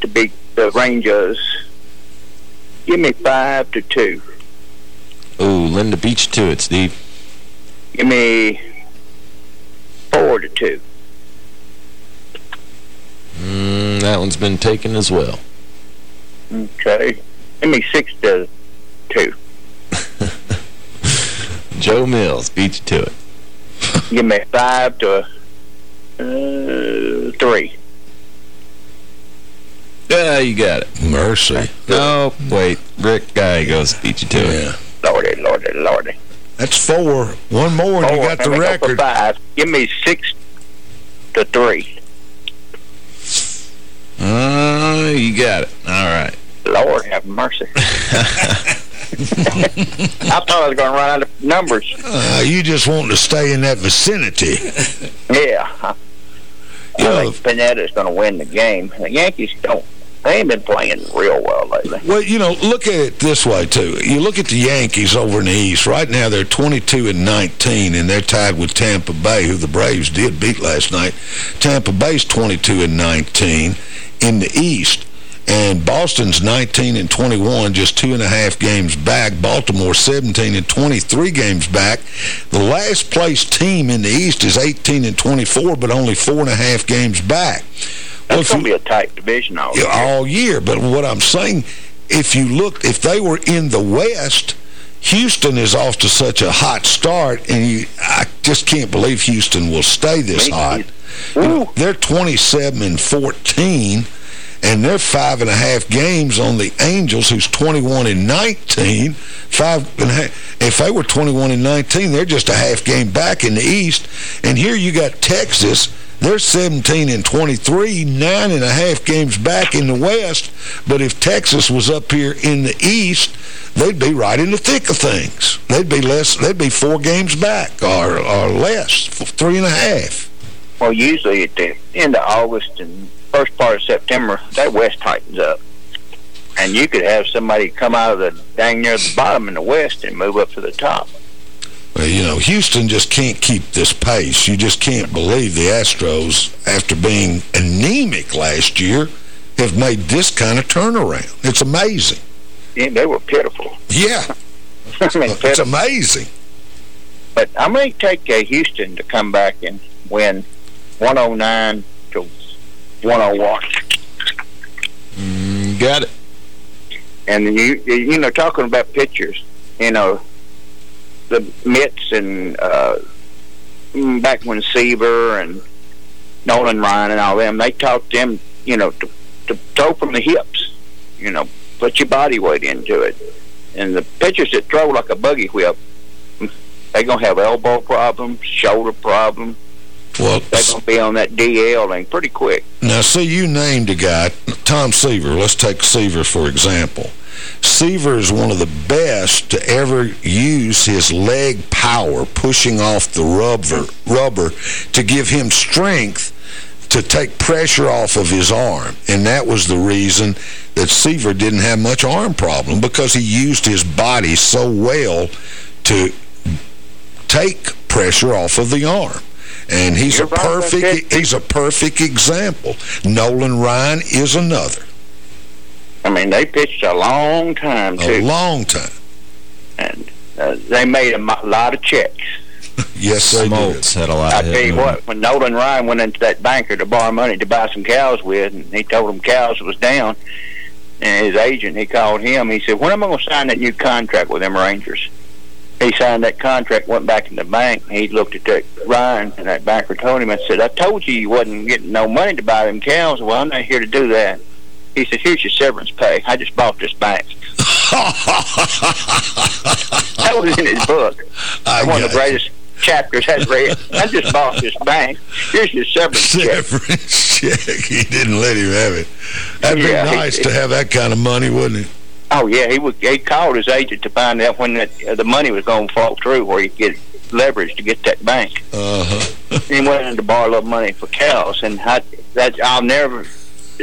to beat the Rangers. Give me five to two. Ooh, Linda beat you to it, Steve. Give me four to two. Mm, that one's been taken as well. Okay. Give me six to two. Joe Mills beat you to it. Give me five to uh, three. Yeah, you got it. Mercy. No, wait. Rick Gallegos beat you to yeah. it. Lordy, lordy, lordy. That's four. One more and you got the record. five. Give me six to three. Uh, you got it. All right. Lord have mercy. I thought I was going to run out of numbers. Uh, you just want to stay in that vicinity. Yeah. I, I think Pineda's going to win the game. The Yankees don't. They ain't been playing real well lately. Well, you know, look at it this way, too. You look at the Yankees over in the East. Right now, they're 22 and 19, and they're tied with Tampa Bay, who the Braves did beat last night. Tampa Bay's 22 and 19 in the East. And Boston's 19 and 21, just two and a half games back. Baltimore 17 and 23 games back. The last place team in the East is 18 and 24, but only four and a half games back. That's well, going to be a tight division all year. All year. But what I'm saying, if you look, if they were in the West, Houston is off to such a hot start, and you, I just can't believe Houston will stay this Maybe. hot. Know, they're 27 and 14 and they're five and a half games on the Angels, who's 21 and 19. Five and a half. If they were 21 and 19, they're just a half game back in the East. And here you got Texas. They're 17 and 23, nine and a half games back in the West. But if Texas was up here in the East, they'd be right in the thick of things. They'd be less. They'd be four games back or or less, three and a half. Well, usually at the end of August and first part of September, that West tightens up. And you could have somebody come out of the dang near the bottom in the West and move up to the top. Well, you know, Houston just can't keep this pace. You just can't believe the Astros, after being anemic last year, have made this kind of turnaround. It's amazing. Yeah, they were pitiful. Yeah. I mean, it's amazing. But I'm going to take uh, Houston to come back and win 109 to 101. Mm, got it. And you, you know, talking about pitchers, you know, the Mets and uh, back when Seaver and Nolan Ryan and all them, they taught them, you know, to, to throw from the hips, you know, put your body weight into it. And the pitchers that throw like a buggy whip, they're going to have elbow problems, shoulder problems. Well, they're going to be on that DL thing pretty quick. Now, see, you named a guy, Tom Seaver. Let's take Seaver, for example. Seaver is one of the best to ever use his leg power, pushing off the rubber, rubber to give him strength to take pressure off of his arm. And that was the reason that Seaver didn't have much arm problem because he used his body so well to take pressure off of the arm. And he's You're a perfect that's it. he's a perfect example. Nolan Ryan is another. I mean, they pitched a long time, too. A too. long time. And uh, they made a lot of checks. Yes, they Smoltz had a lot I of tell you what, when Nolan Ryan went into that banker to borrow money to buy some cows with, and he told him cows was down, and his agent, he called him, he said, when am I going to sign that new contract with them Rangers? He signed that contract, went back in the bank, and he looked at that Ryan, and that banker told him, and said, I told you you wasn't getting no money to buy them cows. Well, I'm not here to do that. He said, here's your severance pay. I just bought this bank. that was in his book. I One of the greatest chapters I've read. I just bought this bank. Here's your severance check. Severance check. He didn't let him have it. That'd Yeah, be he- nice to have that kind of money, wouldn't it? Oh yeah, he would. He called his agent to find out when that, uh, the money was going to fall through, where he could get leverage to get that bank. Uh-huh. he went in to borrow a little money for cows, and I, that I'll never.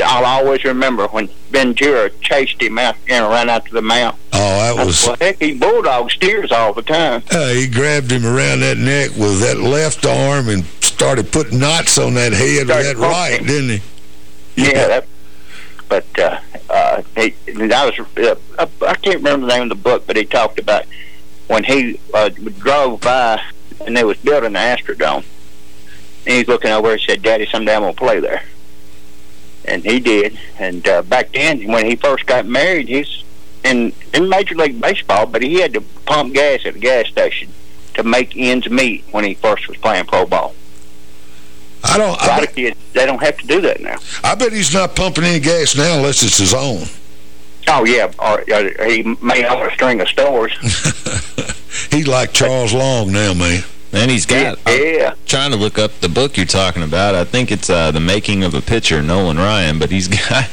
I'll always remember when Ventura chased him out, you know, ran out to the mount. Oh, that was... well, heck, he bulldog steers all the time. Uh, he grabbed him around that neck with that left arm and started putting knots on that head with that right, poking. didn't he? Yeah, that, but uh, uh, he, I was uh, I, can't remember the name of the book, but he talked about when he uh, drove by and they was building the Astrodome, and he's looking over and said, "Daddy, someday I'm gonna play there." And he did. And uh, back then, when he first got married, he's in in Major League Baseball, but he had to pump gas at the gas station to make ends meet when he first was playing pro ball. I don't... A lot I, of kids they don't have to do that now. I bet he's not pumping any gas now unless it's his own. Oh yeah, or, or he may own a string of stores. He's like Charles Long now, man. And he's got, yeah. I'm trying to look up the book you're talking about. I think it's uh, The Making of a Pitcher, Nolan Ryan, but he's got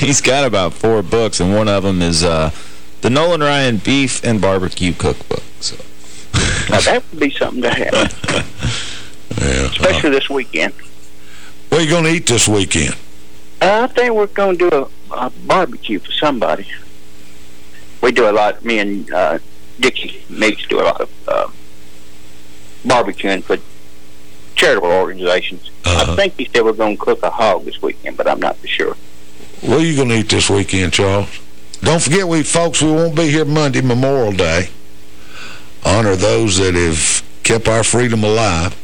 he's got about four books, and one of them is uh, the Nolan Ryan Beef and Barbecue Cookbook. So. now that would be something to have, Yeah. especially this weekend. What are you going to eat this weekend? Uh, I think we're going to do a, a barbecue for somebody. We do a lot. Me and uh, Dickie Meeks do a lot of uh, barbecuing for charitable organizations. Uh-huh. I think he said we're going to cook a hog this weekend, but I'm not for sure. What are you going to eat this weekend, Charles? Don't forget, we folks, we won't be here Monday, Memorial Day. Honor those that have kept our freedom alive.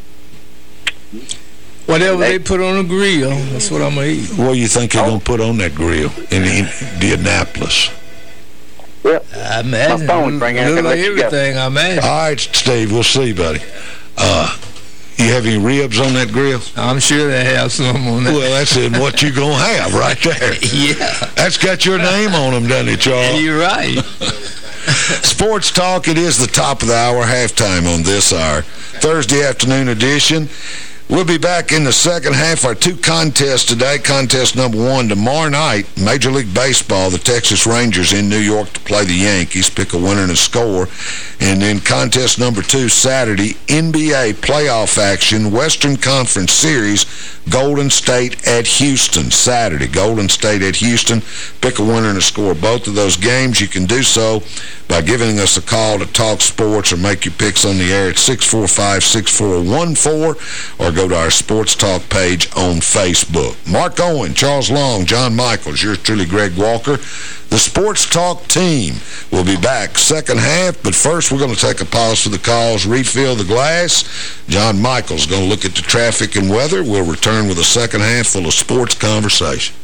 Whatever they put on a grill, that's what I'm going to eat. What do you think they're going to put on that grill in Indianapolis? Well, I imagine. my phone ringing. I Look can like let everything, I imagine. All right, Steve, we'll see, buddy. Uh, you have any ribs on that grill? I'm sure they have some on that. Well, that's in what you going to have right there. yeah. That's got your name on them, doesn't it, Charles? You're right. Sports Talk, it is the top of the hour, halftime on this hour. Thursday afternoon edition. We'll be back in the second half. Our two contests today. Contest number one tomorrow night, Major League Baseball, the Texas Rangers in New York to play the Yankees, pick a winner and a score. And then contest number two, Saturday, NBA playoff action, Western Conference Series, Golden State at Houston, Saturday. Golden State at Houston, pick a winner and a score. Both of those games, you can do so by giving us a call to talk sports or make your picks on the air at 645-6414 or go to our Sports Talk page on Facebook. Mark Owen, Charles Long, John Michaels, yours truly, Greg Walker. The Sports Talk team will be back second half, but first we're going to take a pause for the calls, refill the glass. John Michaels going to look at the traffic and weather. We'll return with a second half full of sports conversation.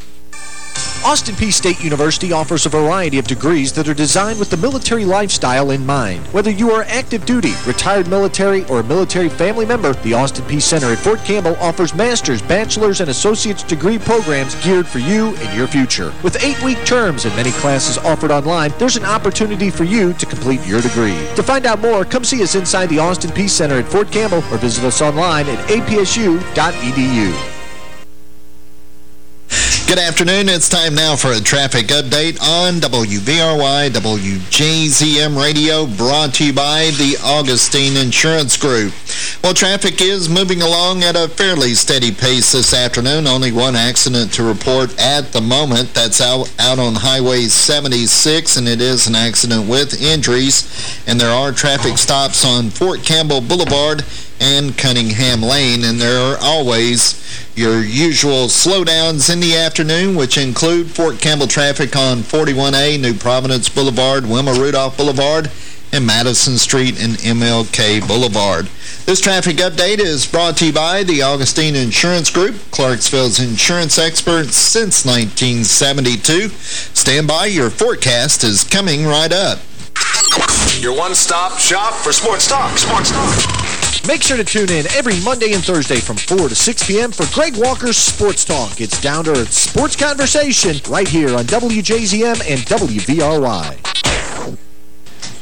Austin Peay State University offers a variety of degrees that are designed with the military lifestyle in mind. Whether you are active duty, retired military, or a military family member, the Austin Peay Center at Fort Campbell offers master's, bachelor's, and associate's degree programs geared for you and your future. With eight-week terms and many classes offered online, there's an opportunity for you to complete your degree. To find out more, come see us inside the Austin Peay Center at Fort Campbell or visit us online at apsu.edu. Good afternoon. It's time now for a traffic update on WVRY WJZM Radio, brought to you by the Augustine Insurance Group. Well, traffic is moving along at a fairly steady pace this afternoon. Only one accident to report at the moment. That's out, out on Highway 76, and it is an accident with injuries. And there are traffic stops on Fort Campbell Boulevard and Cunningham Lane, and there are always your usual slowdowns in the afternoon, which include Fort Campbell traffic on 41A, New Providence Boulevard, Wilma Rudolph Boulevard, and Madison Street and MLK Boulevard. This traffic update is brought to you by the Augustine Insurance Group, Clarksville's insurance expert since 1972. Stand by, your forecast is coming right up. Your one-stop shop for sports talk. Sports talk. Make sure to tune in every Monday and Thursday from 4 to 6 p.m. for Greg Walker's Sports Talk. It's down to earth sports conversation right here on WJZM and WVRY.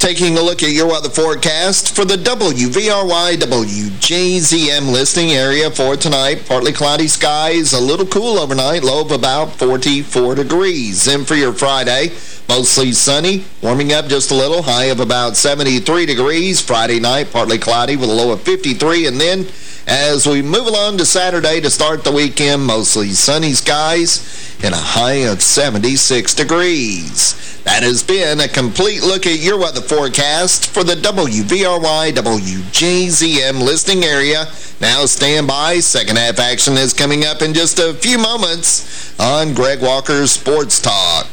Taking a look at your weather forecast for the WVRY WJZM listing area for tonight. Partly cloudy skies, a little cool overnight, low of about 44 degrees. And for your Friday, mostly sunny, warming up just a little, high of about 73 degrees. Friday night, partly cloudy with a low of 53. And then as we move along to Saturday to start the weekend, mostly sunny skies and a high of 76 degrees. That has been a complete look at your weather forecast for the WVRY WJZM listing area. Now stand by. Second half action is coming up in just a few moments on Greg Walker's Sports Talk.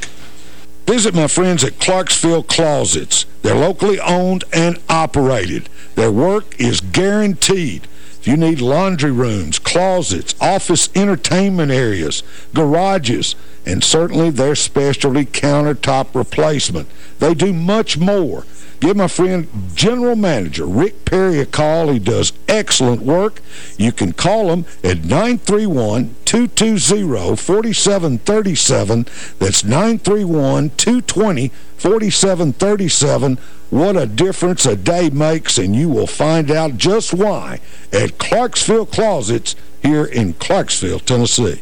Visit my friends at Clarksville Closets. They're locally owned and operated. Their work is guaranteed. You need laundry rooms, closets, office entertainment areas, garages, and certainly their specialty countertop replacement, they do much more. Give my friend General Manager Rick Perry a call. He does excellent work. You can call him at 931-220-4737. That's 931-220-4737. What a difference a day makes, and you will find out just why at Clarksville Closets here in Clarksville, Tennessee.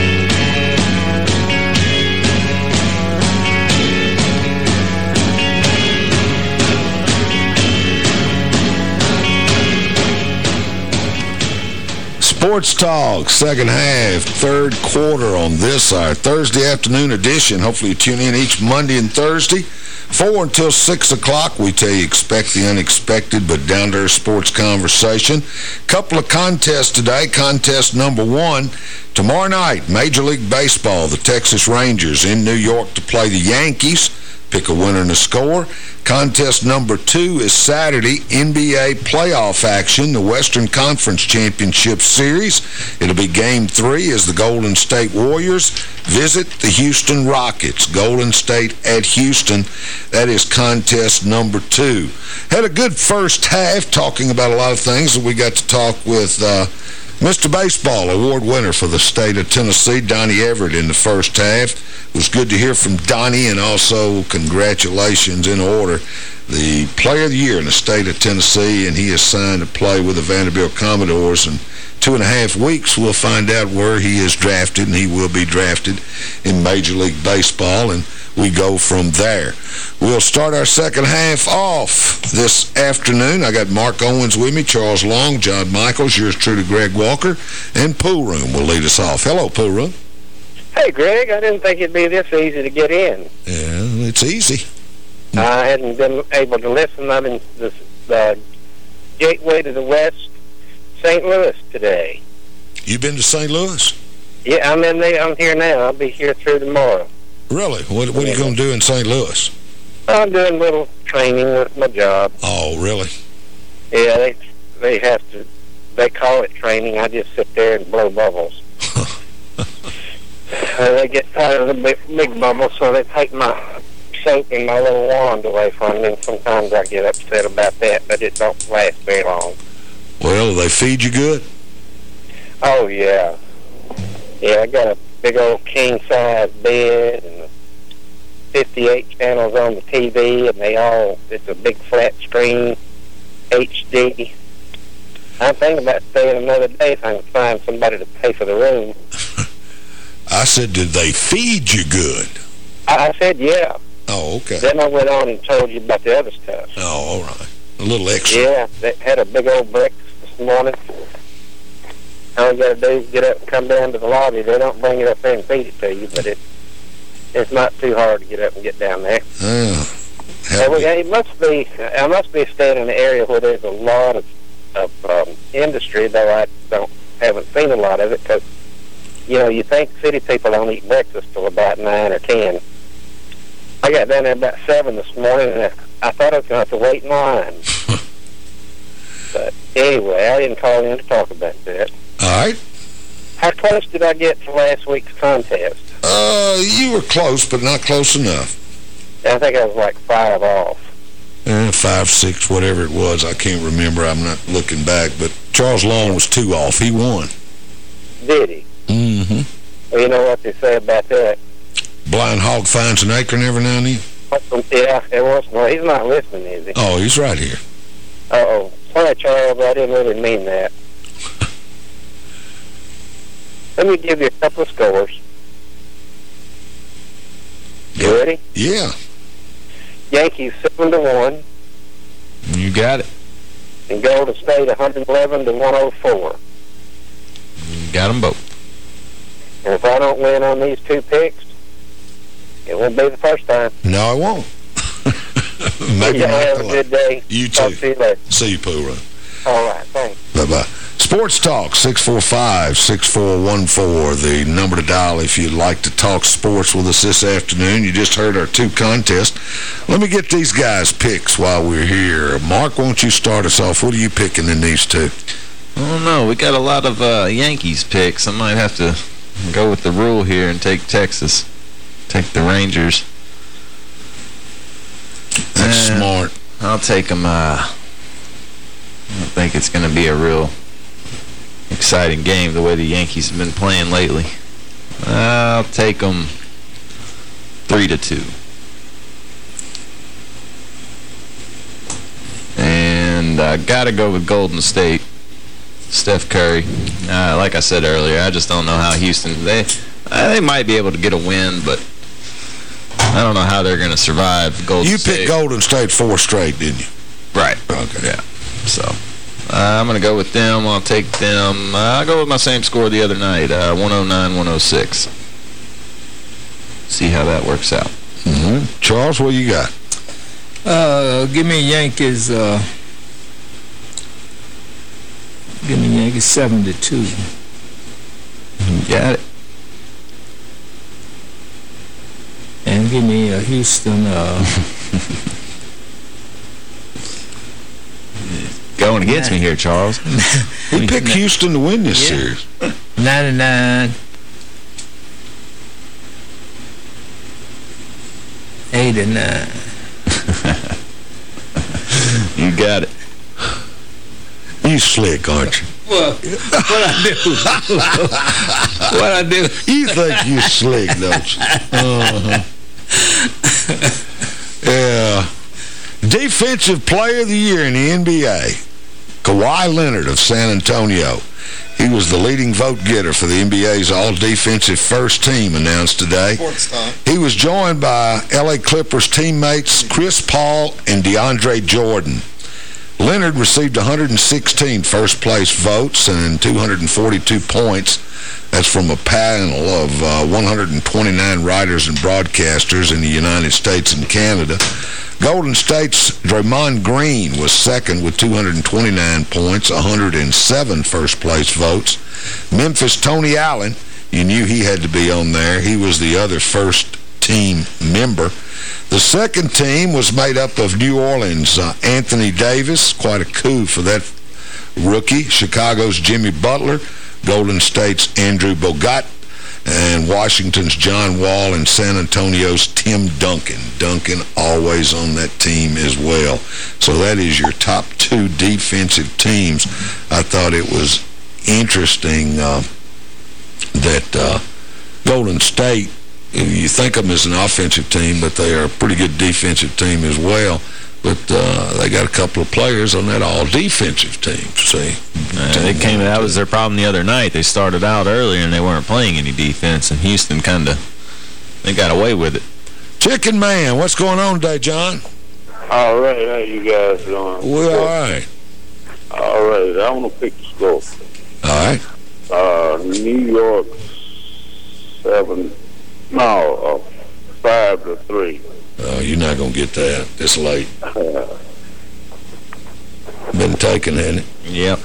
Sports Talk, second half, third quarter on this, our Thursday afternoon edition. Hopefully you tune in each Monday and Thursday. 4 until 6 o'clock, we tell you expect the unexpected, but down-to-earth sports conversation. Couple of contests today. Contest number one, tomorrow night, Major League Baseball, the Texas Rangers in New York to play the Yankees. Pick a winner and a score. Contest number two is Saturday, NBA playoff action, the Western Conference Championship Series. It'll be game three as the Golden State Warriors visit the Houston Rockets. Golden State at Houston. That is contest number two. Had a good first half talking about a lot of things. That we got to talk with... Uh, Mr. Baseball award winner for the state of Tennessee, Donny Everett, in the first half. It was good to hear from Donny, and also congratulations in order. The player of the year in the state of Tennessee, and he is signed to play with the Vanderbilt Commodores. And two and a half weeks, we'll find out where he is drafted, and he will be drafted in Major League Baseball. And we go from there. We'll start our second half off this afternoon. I got Mark Owens with me, Charles Long, John Michaels, yours truly, Greg Walker, and Pool Room will lead us off. Hello, Pool Room. Hey, Greg, I didn't think it'd be this easy to get in. Yeah, it's easy. I hadn't been able to listen. I'm in the, the Gateway to the West, St. Louis today. You been to St. Louis? Yeah, I'm in there. I'm here now. I'll be here through tomorrow. Really? What, what are you going to do in St. Louis? I'm doing a little training with my job. Oh, really? Yeah, they they have to, they call it training. I just sit there and blow bubbles. uh, they get tired of the big, big bubbles, so they take my soap and my little wand away from me. And sometimes I get upset about that, but it don't last very long. Well, they feed you good? Oh, yeah. Yeah, I got a big old king-size bed and 58 channels on the TV, and they all, it's a big flat screen, HD. I'm thinking about staying another day if I can find somebody to pay for the room. I said, did they feed you good? I, I said, yeah. Oh, okay. Then I went on and told you about the other stuff. Oh, all right. A little extra. Yeah, they had a big old breakfast this morning. All you got to do is get up and come down to the lobby. They don't bring it up there and feed it to you, but it it's not too hard to get up and get down there. Oh, And we, it must be. I must be staying in an area where there's a lot of of um, industry, though I don't haven't seen a lot of it because you know you think city people don't eat breakfast till about nine or ten. I got down there about seven this morning, and I, I thought I was going to have to wait in line. But anyway, I didn't call in to talk about that. All right. How close did I get to last week's contest? Uh, you were close, but not close enough. I think I was like five off. Eh, five, six, whatever it was. I can't remember. I'm not looking back. But Charles Long was two off. He won. Did he? Mm-hmm. Well, you know what they say about that. Blind hog finds an acorn every now and then. Yeah, it was. Well, he's not listening, is he? Oh, he's right here. Uh-oh. Sorry, Charles, I didn't really mean that. Let me give you a couple of scores. You ready? Yeah. Yankees 7 to 1, You got it. and Golden State 111 to 104. You got them both. And if I don't win on these two picks, it won't be the first time. No, I won't. Maybe you have a good day. You Talk too. to you later. See you, Pooh. All right, thanks. Bye-bye. Sports Talk, 645-6414, the number to dial if you'd like to talk sports with us this afternoon. You just heard our two contests. Let me get these guys' picks while we're here. Mark, won't you start us off? What are you picking in these two? I don't know. We got a lot of uh, Yankees picks. I might have to go with the rule here and take Texas. Take the Rangers. That's smart. I'll take them. Uh, I don't think it's going to be a real exciting game the way the Yankees have been playing lately. I'll take them 3 to two. And I got to go with Golden State. Steph Curry. Uh, like I said earlier, I just don't know how Houston... They uh, they might be able to get a win, but I don't know how they're going to survive Golden You State. picked Golden State four straight, didn't you? Right. Okay. Yeah. So, uh, I'm going to go with them. I'll take them. Uh, I'll go with my same score the other night, uh, 109-106. See how that works out. Mm -hmm. Charles, what you got? Uh, give me Yankees, uh, give me Yankees 7 to 2. Got it. And give me a Houston, uh, Going against me here, Charles. He picked Houston to win this Yeah. series. 99. 89. You got it. You slick, aren't you? Well, what I do? what I do? You think you slick, don't you? Uh-huh. Yeah. Defensive Player of the Year in the NBA, Kawhi Leonard of San Antonio. He was the leading vote getter for the NBA's all-defensive first team announced today. He was joined by L.A. Clippers teammates Chris Paul and DeAndre Jordan. Leonard received 116 first-place votes and 242 points. That's from a panel of uh, 129 writers and broadcasters in the United States and Canada. Golden State's Draymond Green was second with 229 points, 107 first-place votes. Memphis Tony Allen, you knew he had to be on there. He was the other first-team member. The second team was made up of New Orleans' uh, Anthony Davis, quite a coup for that rookie. Chicago's Jimmy Butler, Golden State's Andrew Bogut, and Washington's John Wall and San Antonio's Tim Duncan. Duncan always on that team as well. So that is your top two defensive teams. I thought it was interesting uh, that uh, Golden State, you think of them as an offensive team, but they are a pretty good defensive team as well. But uh, they got a couple of players on that all-defensive team, see. Uh, they came, that was their problem the other night. They started out earlier and they weren't playing any defense, and Houston kind of, they got away with it. Chicken Man, what's going on today, John? All right, how you guys doing? We're all right. All right, I want to pick the score. All right. Uh, New York, seven, no, uh, five to three. Oh, you're not going to get that It's late. Been taken, hasn't it? Yep.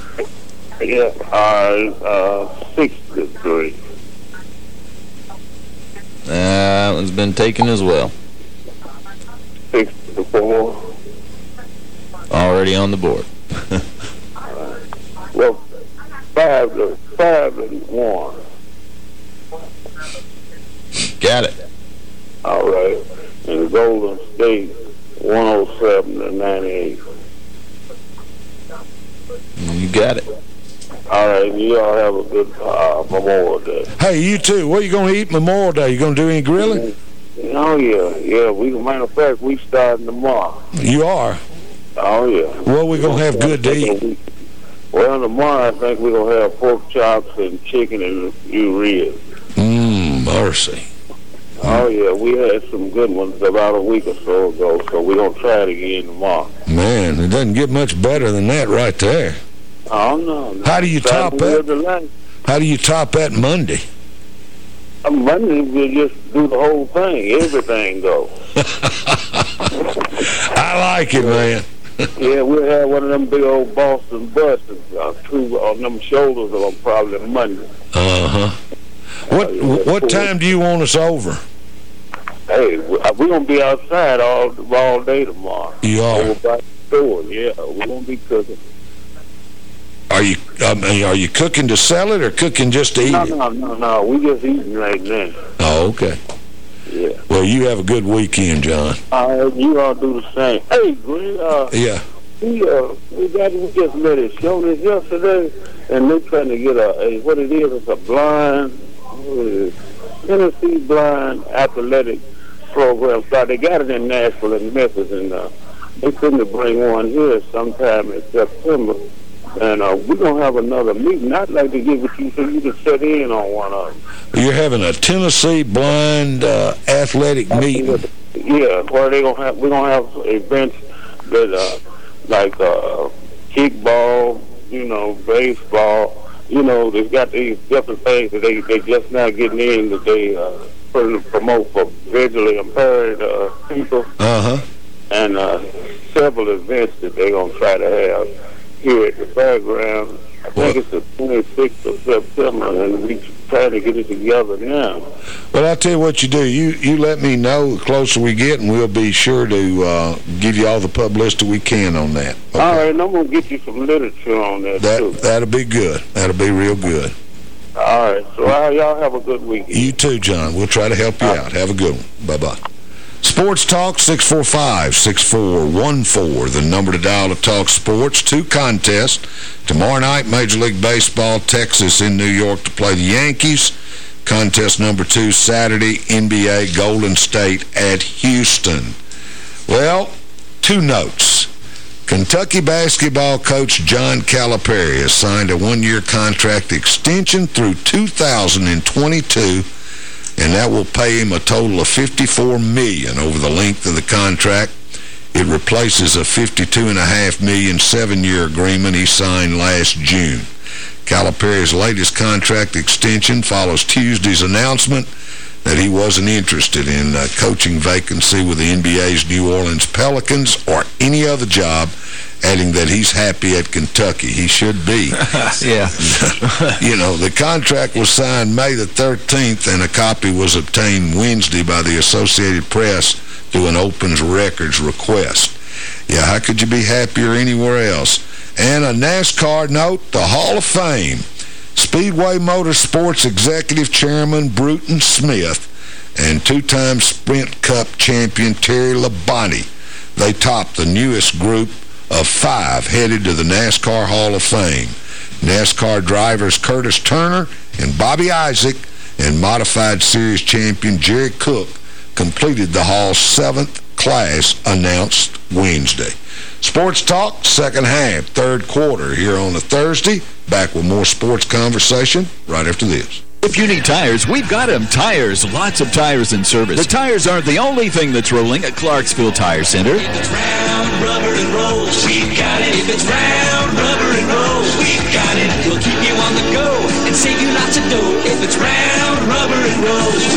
Yeah, all right, uh, six to three. Uh, that one's been taken as well. Six to four. Already on the board. Well, five to five to one. Got it. All right. And Golden State, 107 to 98. You got it. All right, you all have a good uh, Memorial Day. Hey, you too. What are you going to eat Memorial Day? You going to do any grilling? Oh, yeah, yeah. We, matter of fact, we starting tomorrow. You are? Oh, yeah. Well, we going to have good to eat? Well, tomorrow I think we're going to have pork chops and chicken and a few ribs. Mmm, mercy. Oh, yeah, we had some good ones about a week or so ago, so we're to try it again tomorrow. Man, it doesn't get much better than that right there. Oh, no. no. How do you top that? How do you top that Monday? On Monday, we'll just do the whole thing. Everything though. I like it, man. yeah, we'll have one of them big old Boston buses, uh, two on them shoulders on probably Monday. Uh-huh. What what time do you want us over? Hey, we- we're going to be outside all all day tomorrow. You are? Over by the store, yeah. We're going to be cooking. Are you I mean, are you cooking to sell it or cooking just to eat No, it? no, no, no. We just eating right now. Oh, okay. Yeah. Well, you have a good weekend, John. Uh, you all do the same. Hey, Green, uh, Yeah. we, uh, we got, we just met a show this yesterday, and they're trying to get a, a what it is, it's a blind, is? Tennessee blind athletic program. So they got it in Nashville and Memphis, and uh, they couldn't bring one here sometime in September. And uh, we're going to have another meeting. I'd like to give it to you so you can sit in on one of them. You're having a Tennessee blind uh, athletic meeting. Yeah, where they gonna have we're gonna have events that uh like uh kickball, you know, baseball, you know, they've got these different things that they they just now getting in that they uh promote for visually impaired uh people Uh-huh. and uh several events that they're gonna try to have here at the fairground. I think it's the 26th of September, and we trying to get it together now. Well, I'll tell you what you do. You you let me know the closer we get, and we'll be sure to uh, give you all the publicity we can on that. All right, and I'm gonna get you some literature on that, too. That that'll be good. That'll be real good. All right, so y'all have a good weekend. You too, John. We'll try to help you out. Have a good one. Bye-bye. Sports Talk, 645-6414. The number to dial to talk sports. Two contests. Tomorrow night, Major League Baseball, Texas in New York to play the Yankees. Contest number two, Saturday, NBA Golden State at Houston. Well, two notes. Kentucky basketball coach John Calipari has signed a one-year contract extension through 2022, and that will pay him a total of 54 million over the length of the contract. It replaces a 52.5 million seven-year agreement he signed last June. Calipari's latest contract extension follows Tuesday's announcement that he wasn't interested in a coaching vacancy with the NBA's New Orleans Pelicans or any other job, adding that he's happy at Kentucky. He should be. yeah. you know, the contract was signed May the 13th, and a copy was obtained Wednesday by the Associated Press through an Opens Records request. Yeah, how could you be happier anywhere else? And a NASCAR note, the Hall of Fame. Speedway Motorsports Executive Chairman Bruton Smith and two-time Sprint Cup champion Terry Labonte. They topped the newest group of five headed to the NASCAR Hall of Fame. NASCAR drivers Curtis Turner and Bobby Isaac and Modified Series champion Jerry Cook completed the Hall's seventh class announced Wednesday. Sports Talk, second half, third quarter, here on a Thursday. Back with more sports conversation right after this. If you need tires, we've got them. Tires, lots of tires in service. The tires aren't the only thing that's rolling at Clarksville Tire Center. If it's round, rubber, and rolls, we've got it. If it's round, rubber, and rolls, we've got it. We'll keep you on the go and save you lots of dough. If it's round, rubber, and rolls, we've got it.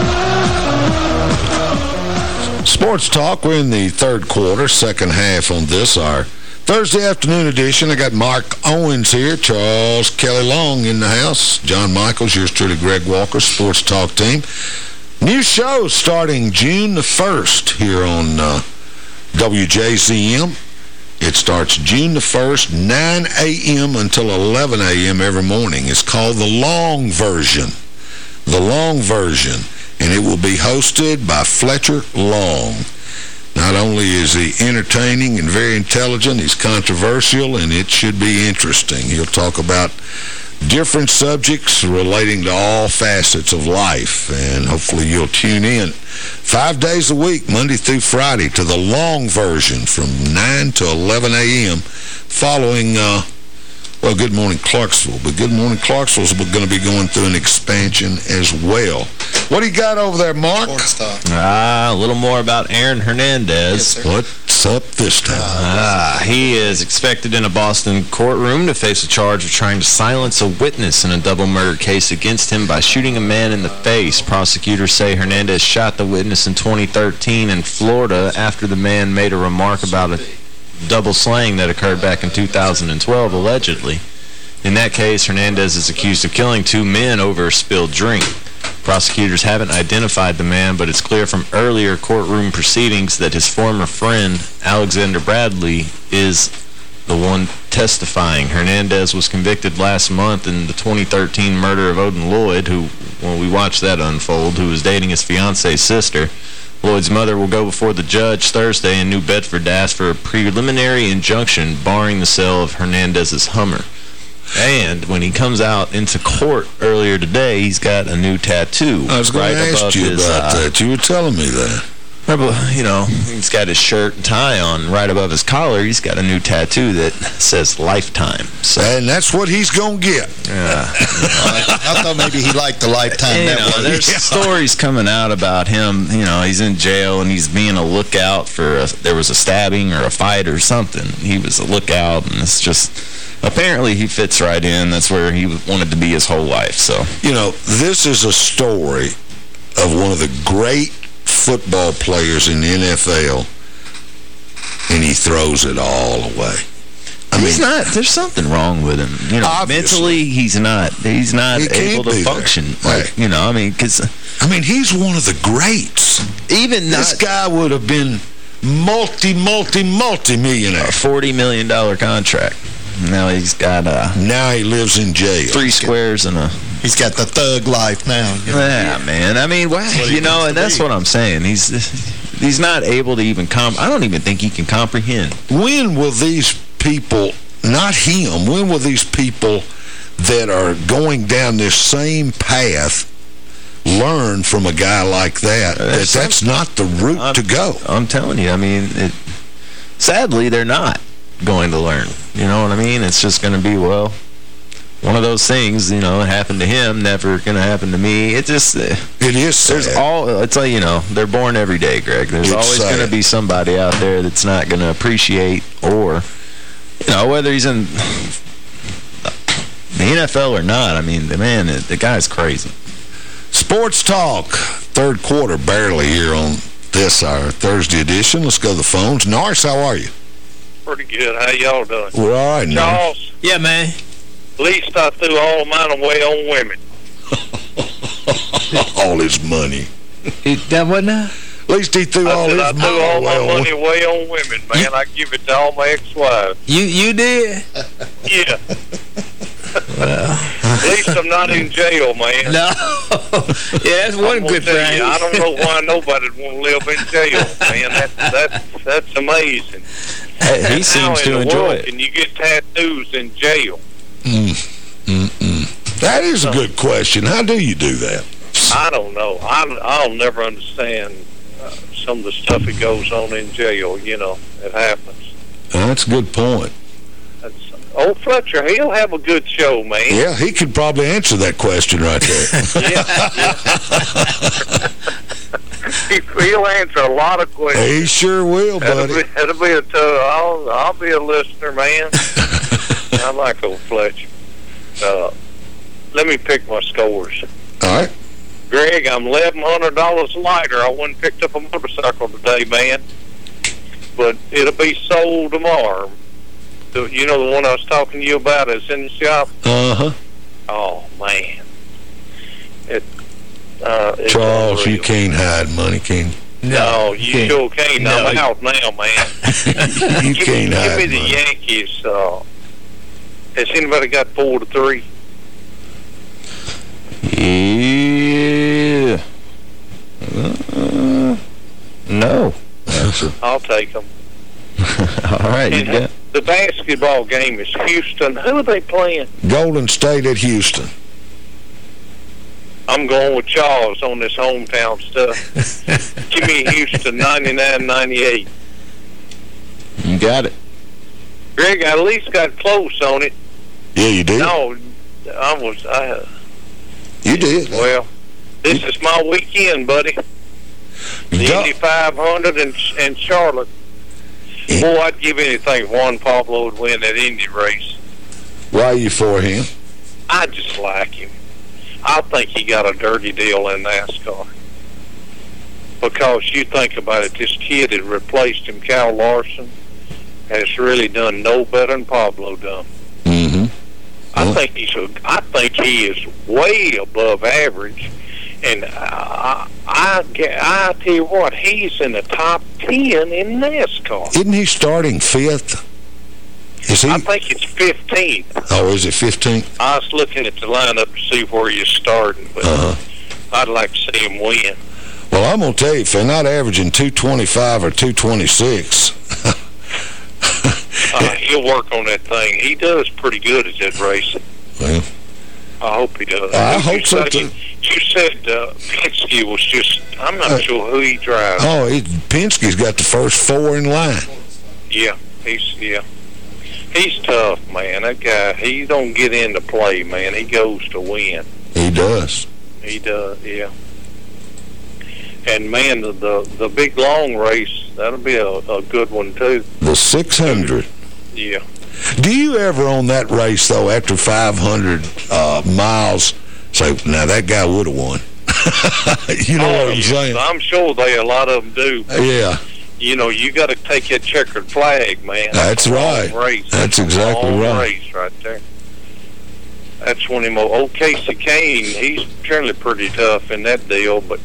Sports Talk, we're in the third quarter, second half on this, our Thursday afternoon edition. I got Mark Owens here, Charles Kelly Long in the house, John Michaels, yours truly, Greg Walker, Sports Talk team. New show starting June the 1st here on uh, WJZM. It starts June the 1st, 9 a.m. until 11 a.m. every morning. It's called The Long Version. The Long Version and it will be hosted by Fletcher Long. Not only is he entertaining and very intelligent, he's controversial, and it should be interesting. He'll talk about different subjects relating to all facets of life, and hopefully you'll tune in five days a week, Monday through Friday, to the long version from 9 to 11 a.m. following... Uh, well, Good Morning Clarksville. But Good Morning Clarksville is going to be going through an expansion as well. What do you got over there, Mark? Ah, a little more about Aaron Hernandez. Yes, What's up this time? Ah, he is expected in a Boston courtroom to face a charge of trying to silence a witness in a double murder case against him by shooting a man in the face. Prosecutors say Hernandez shot the witness in 2013 in Florida after the man made a remark about a double slaying that occurred back in 2012, allegedly. In that case, Hernandez is accused of killing two men over a spilled drink. Prosecutors haven't identified the man, but it's clear from earlier courtroom proceedings that his former friend, Alexander Bradley, is the one testifying. Hernandez was convicted last month in the 2013 murder of Odin Lloyd, who, when we watched that unfold, who was dating his fiancee's sister. Lloyd's mother will go before the judge Thursday in New Bedford to ask for a preliminary injunction barring the sale of Hernandez's Hummer. And when he comes out into court earlier today, he's got a new tattoo. I was going right to ask you about uh, that. You were telling me that. Remember, you know, he's got his shirt and tie on right above his collar. He's got a new tattoo that says Lifetime. So, and that's what he's going to get. Yeah. I thought maybe he liked the Lifetime you know, Network. there's stories coming out about him. You know, he's in jail and he's being a lookout for a, there was a stabbing or a fight or something. He was a lookout, and it's just apparently he fits right in. That's where he wanted to be his whole life. So You know, this is a story of one of the great football players in the NFL, and he throws it all away. I he's mean, not. There's something wrong with him. You know, Obviously. mentally he's not. He's not He able to function. Right. Like you know, I mean, because I mean, he's one of the greats. even This not guy would have been multi, multi, multi-millionaire. a forty million dollar contract. Now he's got a. Now he lives in jail. three squares and a. He's got the thug life now. you know. Yeah, man. I mean, wow, you know, and that's be. what I'm saying. He's he's not able to even comp. I don't even think he can comprehend. When will these people, not him, when will these people that are going down this same path learn from a guy like that, uh, that That's that's not the route I'm- to go? I'm telling you. I mean, it, sadly, they're not going to learn. You know what I mean? It's just going to be, well, one of those things, you know, happened to him, never going to happen to me. It just, uh, It is there's all, it's like, you know, they're born every day, Greg. There's It's always going to be somebody out there that's not going to appreciate or, you know, whether he's in the NFL or not. I mean, the man, the guy's crazy. Sports Talk, third quarter, barely here on this, our Thursday edition. Let's go to the phones. Norris, how are you? Pretty good. How y'all doing? We're all right, Norris. Charles, Yeah, man. At least I threw all mine away on women. all his money. He, That what now? At least he threw I all said his I threw money all my away on money away on women, man. I give it to all my ex-wives. You you did? Yeah. Well. At least I'm not in jail, man. No. yeah, that's one good thing. I don't know why nobody want to live in jail, man. That, that, that's amazing. Hey, he seems in to enjoy it. Can you get tattoos in jail? That is a good question. How do you do that? I don't know. I, I'll never understand uh, some of the stuff that goes on in jail. You know, it happens. That's a good point. That's, old Fletcher, he'll have a good show, man. Yeah, he could probably answer that question right there. He, he'll answer a lot of questions. he sure will, That'll buddy. be, that'll be a tough. I'll, I'll be a listener, man. I like old Fletcher. Uh, let me pick my scores. All right. Greg, I'm eleven hundred dollars lighter. I went and picked up a motorcycle today, man. But it'll be sold tomorrow. The, you know the one I was talking to you about is in the shop. Uh-huh. Oh man, it. Uh, it's Charles, you can't hide money, can you? No, you can't. sure can't. No, I'm out now, man. you give, can't me, hide give me the money. Yankees. Uh, has anybody got four to three? Yeah. Uh, no. I'll take them. All right, you got the basketball game is Houston. Who are they playing? Golden State at Houston. I'm going with Charles on this hometown stuff. Give me Houston 99-98. you got it. Greg, I at least got close on it. Yeah, you did. No, I was. I, uh, You did. well, this is my weekend, buddy. The Indy 500 and, and Charlotte. Boy, I'd give anything Juan Pablo would win that Indy race. Why are you for him? I just like him. I think he got a dirty deal in NASCAR. Because you think about it, this kid that replaced him, Kyle Larson, has really done no better than Pablo done. Mm-hmm. I think he's a, I think he is way above average, and I, I, I tell you what, he's in the top ten in NASCAR. Isn't he starting fifth? Is he? I think it's 15th. Oh, is it 15th? I was looking at the lineup to see where you're starting, but Uh-huh. I'd like to see him win. Well, I'm going to tell you, if they're not averaging 225 or 226, Uh, he'll work on that thing. He does pretty good at that racing. well, I hope he does. I You hope so, too. You said uh, Penske was just, I'm not Uh, sure who he drives. oh, he, Penske's got the first four in line. Yeah, he's, yeah. He's tough, man. That guy, he don't get into play, man. He goes to win. He does. He does, yeah. And man, the the, the big long race that'll be a, a good one too. The 600. Yeah, Do you ever on that race, though, after 500 uh, miles, say, now that guy would have won? you know Oh, what I'm yes, saying? I'm sure they, a lot of them do. Yeah, You know, you got to take that checkered flag, man. That's long right. Race. That's a exactly right. race right there. That's when him old Kasey Kahne, he's generally pretty tough in that deal, but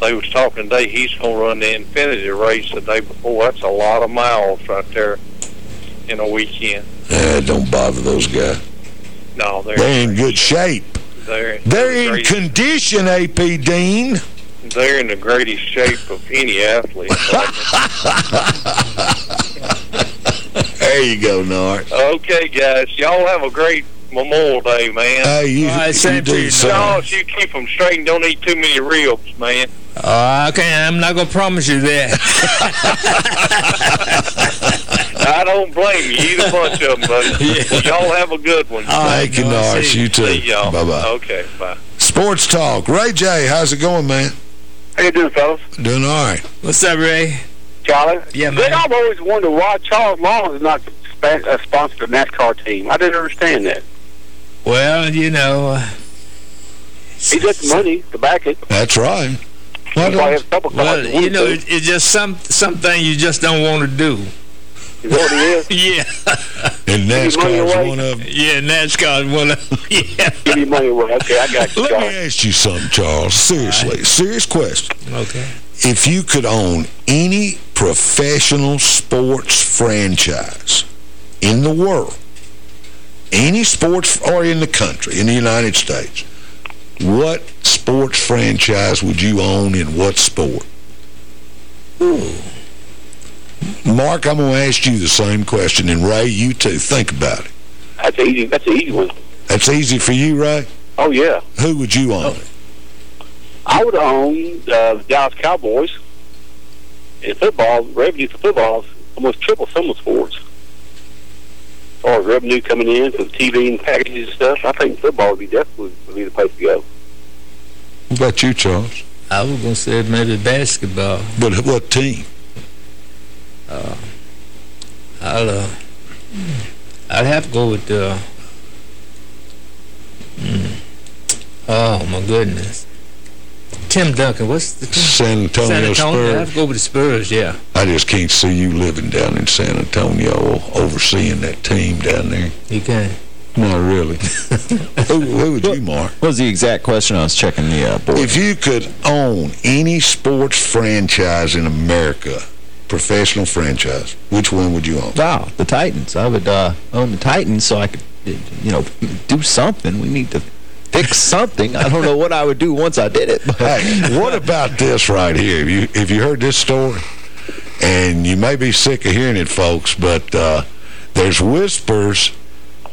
they was talking today he's going to run the Xfinity race the day before. That's a lot of miles right there in a weekend. yeah don't bother those guys. No, they're They're in good shape. they're They're in great- condition, AP Dean. they're in the greatest shape of any athlete. There you go, Nart. okay, guys, y'all have a great Memorial Day, man. Hey, you, All right, you same to do you, so. Y'all, you keep them straight and don't eat too many ribs, man. Uh, okay, I'm not going to promise you that. I don't blame you. Eat a bunch of them, buddy. Y'all have a good one. Thank you, Nars. You too. Y'all. Bye-bye. Okay, bye. Sports Talk. Ray J, how's it going, man? How you doing, fellas? Doing all right. What's up, Ray? Charlie? Yeah, Greg, man. I've always wondered why Charles Long is not a uh, sponsored a NASCAR team. I didn't understand that. Well, you know, uh, He got the money to back it. That's right. Why don't have double well, you know, it, it's just some something you just don't want to do. Is that what it is? Yeah. And Give your NASCAR's one of them. Yeah, NASCAR's one of them. Yeah. Give your money away. Okay, I got you, Let me ask you something, Charles. Seriously. Serious question. Okay. If you could own any professional sports franchise in the world, any sports or in the country, in the United States, what sports franchise would you own in what sport? Hmm. Mark, I'm going to ask you the same question, and Ray, you too. Think about it. That's easy. That's an easy one. That's easy for you, Ray? Oh, yeah. Who would you own? I would own uh, the Dallas Cowboys. In football, revenue for football is almost triple some of sports. As far as revenue coming in from TV and packages and stuff, I think football would be definitely would be the place to go. What about you, Charles? I was going to say maybe basketball. But what team? Uh, I'll, uh, I'd have to go with, uh, hmm. oh, my goodness. Tim Duncan, what's the team? San Antonio, San Antonio. I'd have to go with the Spurs, yeah. I just can't see you living down in San Antonio overseeing that team down there. You can. Not really. who, who would you, Mark? What was the exact question? I was checking the uh, board. If you could own any sports franchise in America, professional franchise, which one would you own? Wow, the Titans. I would uh, own the Titans so I could, you know, do something. We need to fix something. I don't know what I would do once I did it. But Hey, what about this right here? Have you, have you heard this story? And you may be sick of hearing it, folks, but uh, there's whispers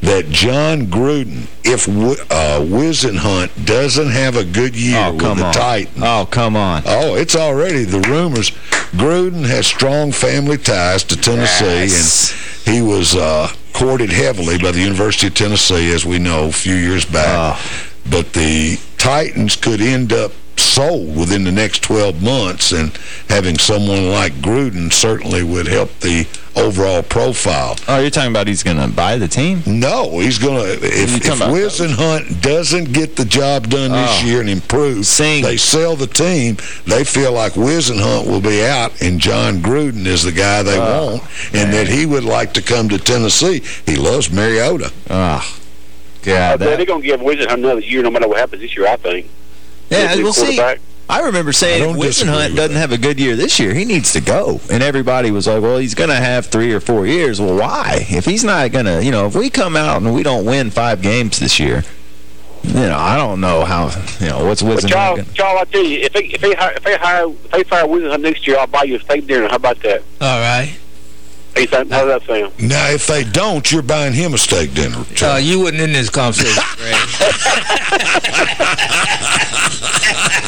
that Jon Gruden, if uh, Whisenhunt doesn't have a good year Oh, with come the on. Titans. Oh, come on. Oh, it's already the rumors. Gruden has strong family ties to Tennessee, Yes. and he was uh, courted heavily by the University of Tennessee, as we know, a few years back. But the Titans could end up sold within the next 12 months, and having someone like Gruden certainly would help the overall profile. Oh, you're talking about he's going to buy the team? No, he's going to... If, You if talking Whisenhunt doesn't get the job done this Oh. year and improve, they sell the team, they feel like Whisenhunt will be out, and Jon Gruden is the guy they Oh, want, and that he would like to come to Tennessee. He loves Mariota. Ah, Uh, they're going to give Wizard another year no matter what happens this year, I think. Yeah, we'll see. Quarterback. I remember saying I if don't disagree Whisenhunt doesn't have a good year this year, he needs to go. And everybody was like, well, he's going to have three or four years. Well, why? If he's not going to, you know, if we come out and we don't win five games this year, you know, I don't know how, you know, what's But Whisenhunt Charles, going to... Charles, I tell you, if they if they hire if they hire if they fire Wizard next year, I'll buy you a steak dinner. How about that? All right. Hey, how does that sound? Now, if they don't, you're buying him a steak dinner. Uh, you wasn't in this conversation, Ray.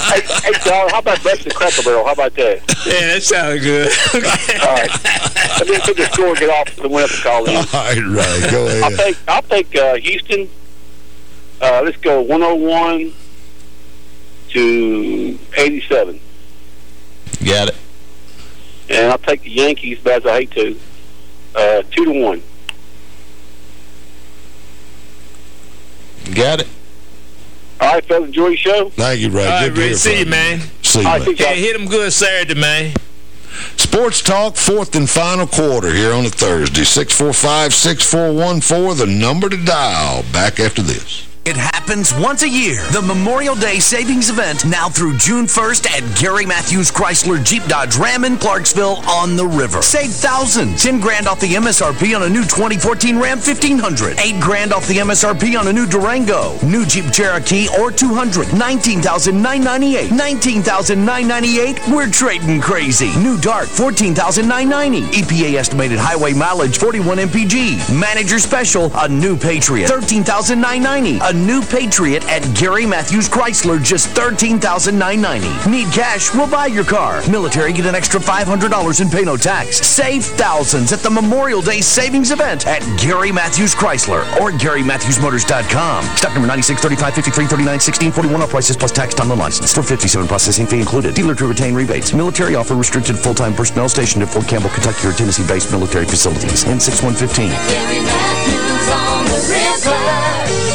hey, hey, Charles, how about breakfast Cracker Barrel? How about that? Yeah, that sounds good. All right. Let me take the score and get off the winner to call in. All right, Ray, go I'll take I'll take uh, Houston. Uh, let's go 101 to 87, Got it. and I'll take the Yankees, but as I hate to, uh, two to one. Got it. All right, fellas, enjoy your show. Thank you, Ray. All right, see you, man. See you, All right, Yeah, hit them good Saturday, man. Sports Talk, fourth and final quarter here on a Thursday. 645-6414, the number to dial. Back after this. It happens once a year. The Memorial Day Savings Event now through June 1st at Gary Matthews Chrysler Jeep Dodge Ram in Clarksville on the river. Save thousands. 10 grand off the MSRP on a new 2014 Ram 1500. 8 grand off the MSRP on a new Durango. New Jeep Cherokee or 200. 19,998. 19,998. We're trading crazy. New Dart 14,990. EPA estimated highway mileage 41 mpg. Manager special a new Patriot 13,990. A new Patriot at Gary Matthews Chrysler, just $13,990. Need cash? We'll buy your car. Military, get an extra $500 in pay no tax. Save thousands at the Memorial Day Savings Event at Gary Matthews Chrysler or GaryMatthewsMotors.com. Stock number 96, 35, 53, 39, 16, 41. All prices plus tax, time and license. 457 processing fee included. Dealer to retain rebates. Military offer restricted full-time personnel stationed at Fort Campbell, Kentucky or Tennessee-based military facilities. N6115. Gary Matthews on the river.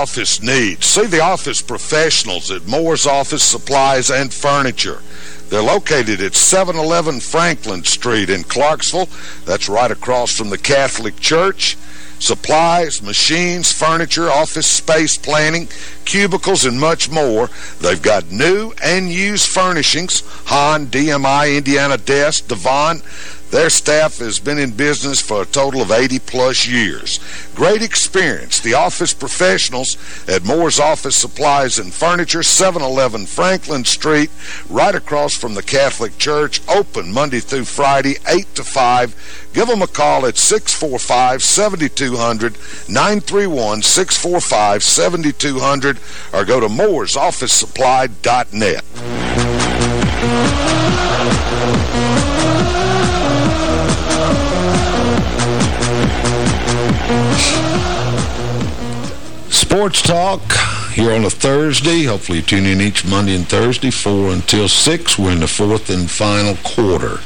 office needs, see the office professionals at Moore's Office Supplies and Furniture. They're located at 711 Franklin Street in Clarksville. That's right across from the Catholic Church. Supplies, machines, furniture, office space planning, cubicles, and much more. They've got new and used furnishings, HON, DMI, Indiana Desk, Devon. Their staff has been in business for a total of 80-plus years. Great experience. The office professionals at Moore's Office Supplies and Furniture, 711 Franklin Street, right across from the Catholic Church, open Monday through Friday, 8 to 5. Give them a call at 645-7200, 931-645-7200, or go to mooresofficesupply.net. Sports Talk here on a Thursday. Hopefully you tune in each Monday and Thursday, 4 until 6. We're in the fourth and final quarter.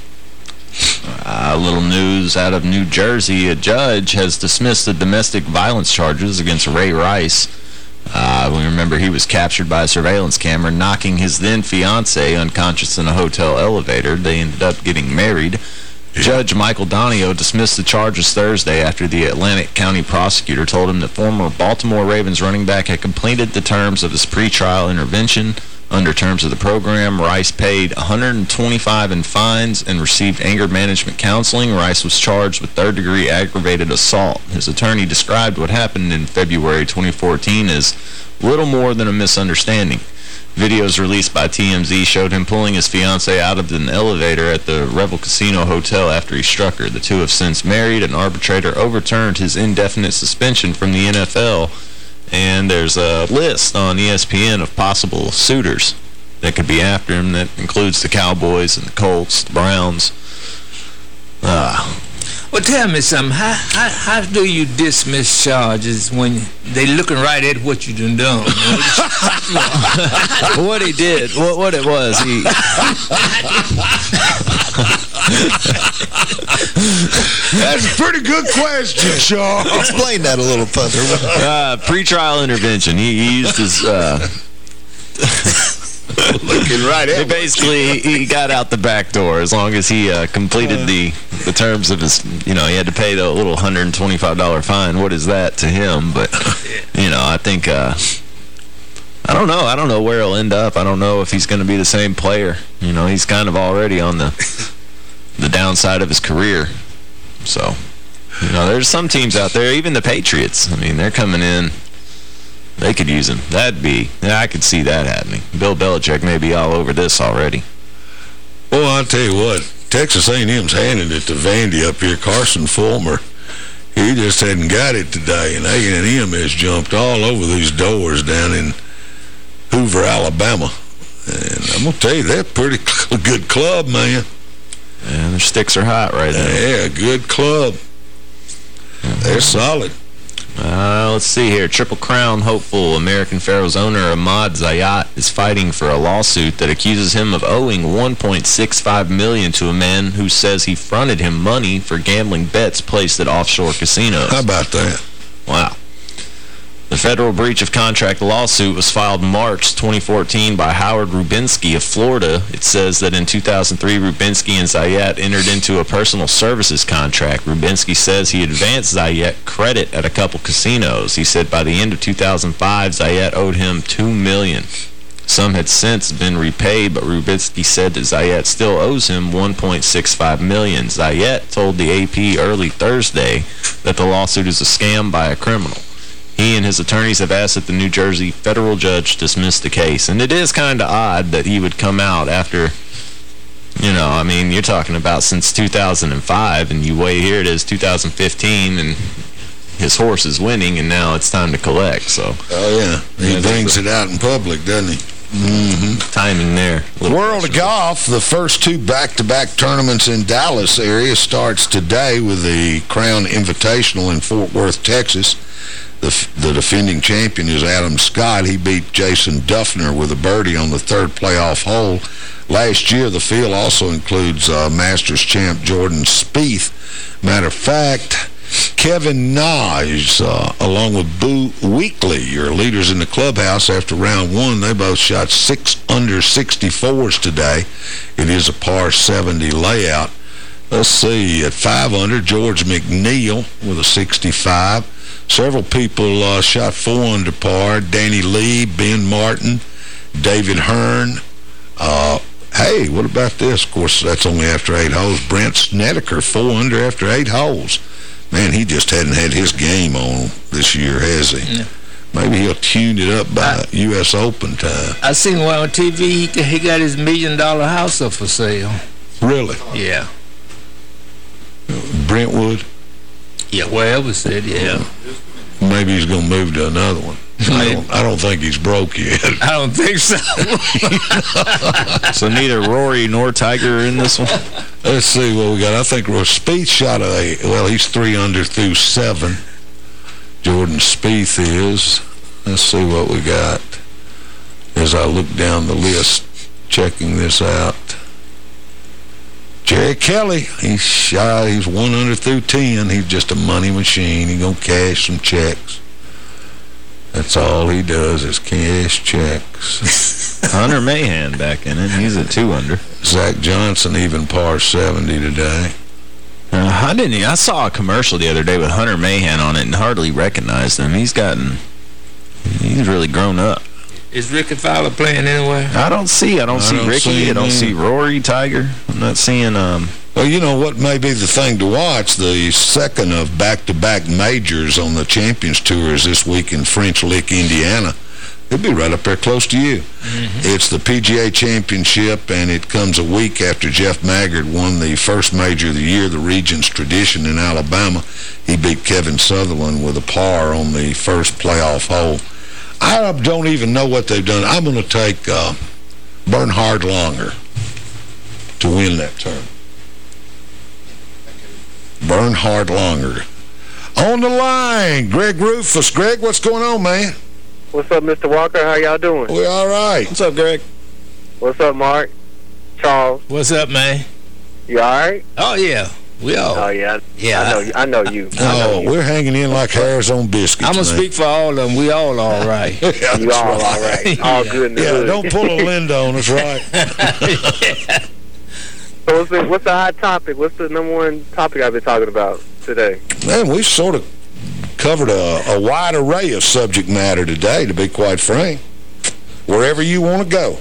A little news out of New Jersey. A judge has dismissed the domestic violence charges against Ray Rice. Uh, we remember he was captured by a surveillance camera knocking his then-fiancee unconscious in a hotel elevator. They ended up getting married. Judge Michael Donio dismissed the charges Thursday after the Atlantic County prosecutor told him that former Baltimore Ravens running back had completed the terms of his pretrial intervention. Under terms of the program, Rice paid 125 in fines and received anger management counseling. Rice was charged with third-degree aggravated assault. His attorney described what happened in February 2014 as little more than a misunderstanding. Videos released by TMZ showed him pulling his fiancée out of an elevator at the Revel Casino Hotel after he struck her. The two have since married. An arbitrator overturned his indefinite suspension from the NFL. And there's a list on ESPN of possible suitors that could be after him. That includes the Cowboys and the Colts, the Browns. Uh, Well, tell me something. How, how, how do you dismiss charges when they're looking right at what you done done? what he did, what, what it was, he... That's a pretty good question, Sean. Explain that a little further. uh, pretrial intervention. He, he used his... Uh, Looking right at He basically, he got out the back door as long as he uh, completed the the terms of his, you know, he had to pay the little $125 fine. What is that to him? But, you know, I think, uh, I don't know. I don't know where he'll end up. I don't know if he's going to be the same player. You know, he's kind of already on the the downside of his career. So, you know, there's some teams out there, even the Patriots. I mean, they're coming in. They could use him. That'd be, yeah, I could see that happening. Bill Belichick may be all over this already. Well, I'll tell you what, Texas A&M's handing it to Vandy up here. Carson Fulmer, he just hadn't got it today, and A&M has jumped all over these Dores down in Hoover, Alabama. And I'm going to tell you, they're a pretty good club, man. Yeah, their sticks are hot right now. Yeah, good club. They're solid. Uh, let's see here. Triple Crown hopeful American Pharoah's owner Ahmed Zayat is fighting for a lawsuit that accuses him of owing 1.65 million to a man who says he fronted him money for gambling bets placed at offshore casinos. How about that? Wow. The federal breach of contract lawsuit was filed March 2014 by Howard Rubinsky of Florida. It says that in 2003, Rubinsky and Zayat entered into a personal services contract. Rubinsky says he advanced Zayat credit at a couple casinos. He said by the end of 2005, Zayat owed him 2 million. Some had since been repaid, but Rubinsky said that Zayat still owes him 1.65 million. Zayat told the AP early Thursday that the lawsuit is a scam by a criminal. He and his attorneys have asked that the New Jersey federal judge dismiss the case. And it is kind of odd that he would come out after, you know, I mean, you're talking about since 2005, and you wait, here it is, 2015, and his horse is winning, and now it's time to collect, so. Oh, yeah. He brings it out in public, doesn't he? Mm -hmm. Timing there. World of Golf, the first two back-to-back -back tournaments in Dallas area starts today with the Crown Invitational in Fort Worth, Texas. The, the defending champion is Adam Scott. He beat Jason Dufner with a birdie on the third playoff hole. Last year, the field also includes uh, Masters champ Jordan Spieth. Matter of fact, Kevin Na is, uh, along with Boo Weekley, your leaders in the clubhouse after round one. They both shot six under 64s today. It is a par 70 layout. Let's see, at 5 under, George McNeill with a 65. Several people uh, shot four under par. Danny Lee, Ben Martin, David Hearn. Uh, hey, what about this? Of course, that's only after eight holes. Brandt Snedeker, four under after eight holes. Man, he just hadn't had his game on this year, has he? Yeah. Maybe he'll tune it up by I, U.S. Open time. I seen one on TV. He, he got his million-dollar house up for sale. Really? Yeah. Brentwood? Yeah, well, it said, yeah. Maybe he's going to move to another one. I don't, I don't think he's broke yet. I don't think so. so neither Rory nor Tiger are in this one? Let's see what we got. I think Spieth shot a, well, he's three under through seven. Jordan Spieth is. Let's see what we got as I look down the list, checking this out. Jerry Kelly, he's shy. He's one under through ten. He's just a money machine. He's going to cash some checks. That's all he does is cash checks. Hunter Mahan back in it. He's at two under. Zach Johnson even par 70 today. Uh, I didn't. I saw a commercial the other day with Hunter Mahan on it and hardly recognized him. He's gotten. He's really grown up. Is Rickie Fowler playing anywhere? I don't see. I don't I see don't Rickie. See I don't see Rory Tiger. I'm not seeing... um. Well, you know what may be the thing to watch? The second of back-to-back -back majors on the Champions Tour is this week in French Lick, Indiana. It'll be right up there close to you. Mm -hmm. It's the PGA Championship, and it comes a week after Jeff Maggert won the first major of the year, the Regions Tradition in Alabama. He beat Kevin Sutherland with a par on the first playoff hole. I don't even know what they've done. I'm going to take uh, Bernhard Langer to win that term. Bernhard Langer. On the line, Greg Rufus. Greg, what's going on, man? What's up, Mr. Walker? How y'all doing? We're all right. What's up, Greg? What's up, Mark? Charles? What's up, man? You all right? Oh, yeah. We oh, all. Oh, yeah. Yeah. I know, I know you. I know Oh, you. we're hanging in like hairs on biscuits, I'm going to speak for all of them. We all all right. Yeah, You that's all all right. right. All good in the Yeah, hood. don't pull a Linda on us, right? So what's the, what's the hot topic? What's the number one topic I've been talking about today? Man, we've sort of covered a, a wide array of subject matter today, to be quite frank. Wherever you want to go.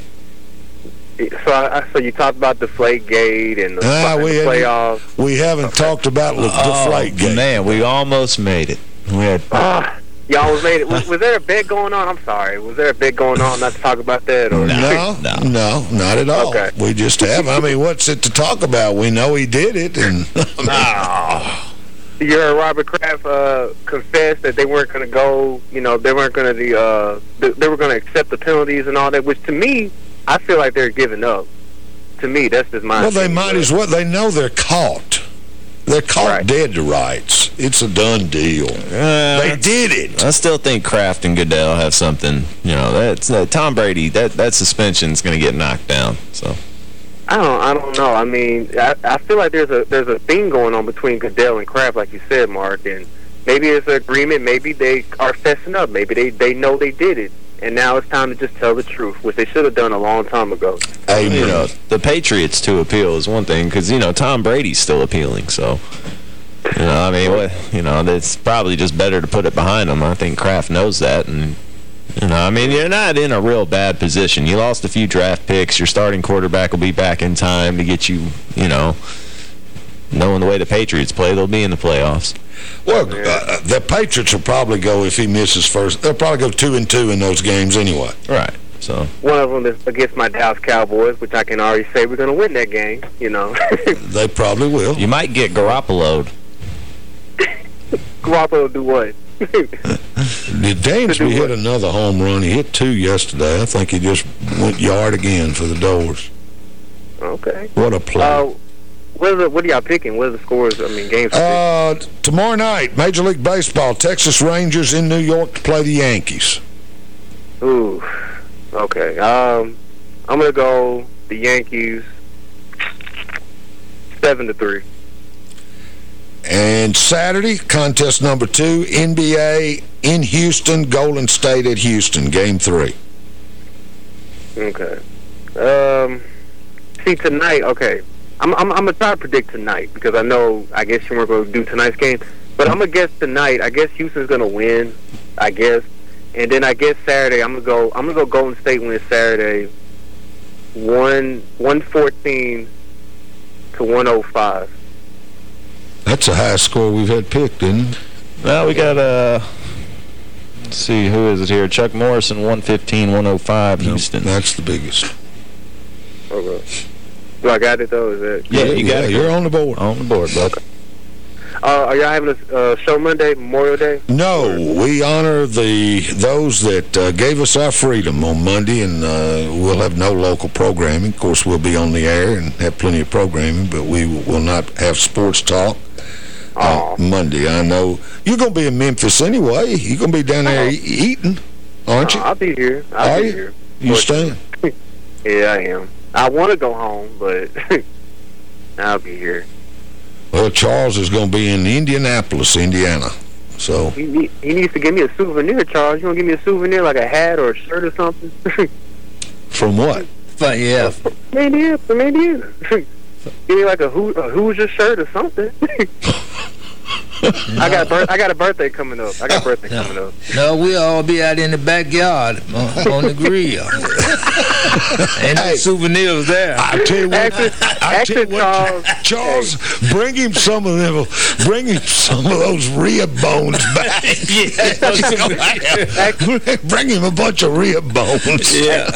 So, I, so you talked about the flake gate and the, Ah, and we the haven't- playoffs. We haven't talked about the Oh, deflate gate. man, we almost made it. We had Ah, y'all was made it. Was, was there a bet going on? I'm sorry. Was there a bet going on not to talk about that? Or No, no, not at all. Okay. We just have. I mean, what's it to talk about? We know he did it, and You heard Robert Kraft uh, confess that they weren't going to go, you know, they weren't going to, uh, they, they were going to accept the penalties and all that, which to me, I feel like they're giving up. To me, that's just my well, they might as well. They know they're caught. They're caught dead to rights. It's a done deal. they did it. I still think Kraft and Goodell have something. You know, that's uh, Tom Brady. That that suspension's going to get knocked down. So I don't, I don't know. I mean, I, I feel like there's a there's a thing going on between Goodell and Kraft, like you said, Mark, and maybe it's an agreement. Maybe they are fessing up. Maybe they they know they did it, and now it's time to just tell the truth, which they should have done a long time ago. Hey, you know, the Patriots to appeal is one thing because you know Tom Brady's still appealing. So you know, I mean, what you know, it's probably just better to put it behind him. I think Kraft knows that, and you know, I mean, you're not in a real bad position. You lost a few draft picks. Your starting quarterback will be back in time to get you, you know, knowing the way the Patriots play, they'll be in the playoffs. Well, uh, the Patriots will probably go if he misses first. They'll probably go two and two in those games anyway. Right. So One of them is against my Dallas Cowboys, which I can already say we're going to win that game. You know, they probably will. You might get Garoppolo. Garoppolo do what? Did Dansby hit another home run? He hit two yesterday. I think he just went yard again for the Dores. Okay. What a play. Uh, what, are what are y'all picking? What are the scores? I mean, games. Uh, tomorrow night, Major League Baseball, Texas Rangers in New York to play the Yankees. Ooh. Okay. Um, I'm gonna go the Yankees. Seven to three. And Saturday, contest number two, NBA in Houston, Golden State at Houston, game three. Okay. Um, see tonight. Okay, I'm I'm I'm gonna try to predict tonight because I know I guess you weren't gonna do tonight's game, but I'm gonna guess tonight. I guess Houston's gonna win. I guess, and then I guess Saturday I'm gonna go. I'm gonna go Golden State win Saturday. One one fourteen to one oh five. That's the highest score we've had picked, isn't it? Well, we got, uh, let's see, who is it here? Chuck Morrison, 115-105, Houston. That's the biggest. Okay. Do I got it though? Is that? Yeah, you got it. You're on the board. On the board, bud. Uh, are y'all having a uh, show Monday, Memorial Day? No, we honor the those that uh, gave us our freedom on Monday, and uh, we'll have no local programming. Of course, we'll be on the air and have plenty of programming, but we will not have sports talk uh, Monday. I know you're going to be in Memphis anyway. You're going to be down there e eating, aren't you? Uh, I'll be here. I'll Are be you? here. You staying? Yeah, I am. I want to go home, but I'll be here. Well, Charles is going to be in Indianapolis, Indiana. So He, need, he needs to give me a souvenir, Charles. You want to give me a souvenir, like a hat or a shirt or something? from what? But yeah, maybe, maybe. give me like a, Who, a Hoosier shirt or something. I got bir I got a birthday coming up. I got a birthday coming up. no, we all be out in the backyard on, on the grill. Ain't no souvenirs there. I tell you what, Actually, I tell you actually, what, Charles, Charles, bring him some of them, bring him some of those rib bones back. yeah, bring him a bunch of rib bones. Yeah.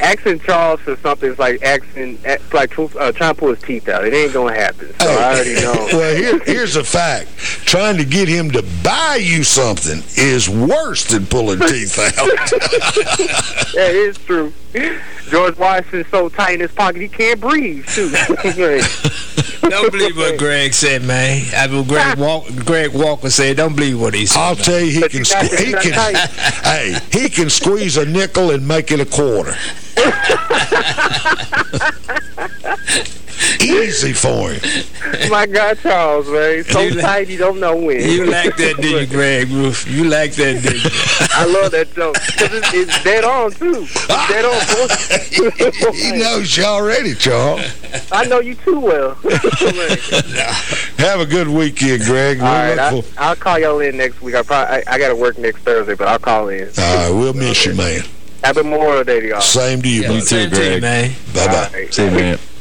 Asking Charles for something is like asking, like uh, trying to pull his teeth out. It ain't gonna happen. So I already know. well, here, here's a fact. Trying to get him to buy you something is worse than pulling teeth out. yeah, it is true. George Washington's so tight in his pocket he can't breathe. Too. Don't believe what Greg said, man. I mean, Greg, Walk, Greg Walker said, don't believe what he said. I'll tell you, he can, he can, hey, he can squeeze a nickel and make it a quarter. Easy for him. My God, Charles, man. So You like- tight, you don't know when. You like that, did you, Greg Roof? You like that, did you? I love that joke. 'Cause it's, it's dead on, too. It's dead on. he knows you already, Charles. I know you too well. Have a good weekend, Greg. All right, We'll I, I'll call y'all in next week. I probably I, I got to work next Thursday, but I'll call in. All right, we'll miss you, man. Happy Memorial Day to y'all. Same to you, man. Same to you, man. Bye-bye. See you, man.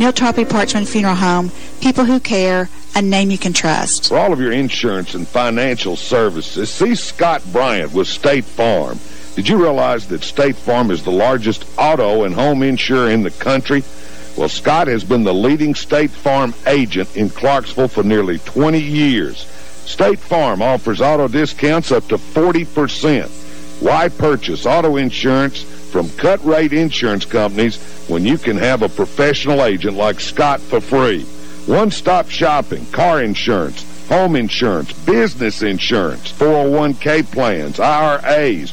Neal Tarpley Parchman Funeral Home, people who care, a name you can trust. For all of your insurance and financial services, see Scott Bryant with State Farm. Did you realize that State Farm is the largest auto and home insurer in the country? Well, Scott has been the leading State Farm agent in Clarksville for nearly 20 years. State Farm offers auto discounts up to 40%. Why purchase auto insurance from cut-rate insurance companies when you can have a professional agent like Scott for free? One-stop shopping, car insurance, home insurance, business insurance, 401k plans, IRAs,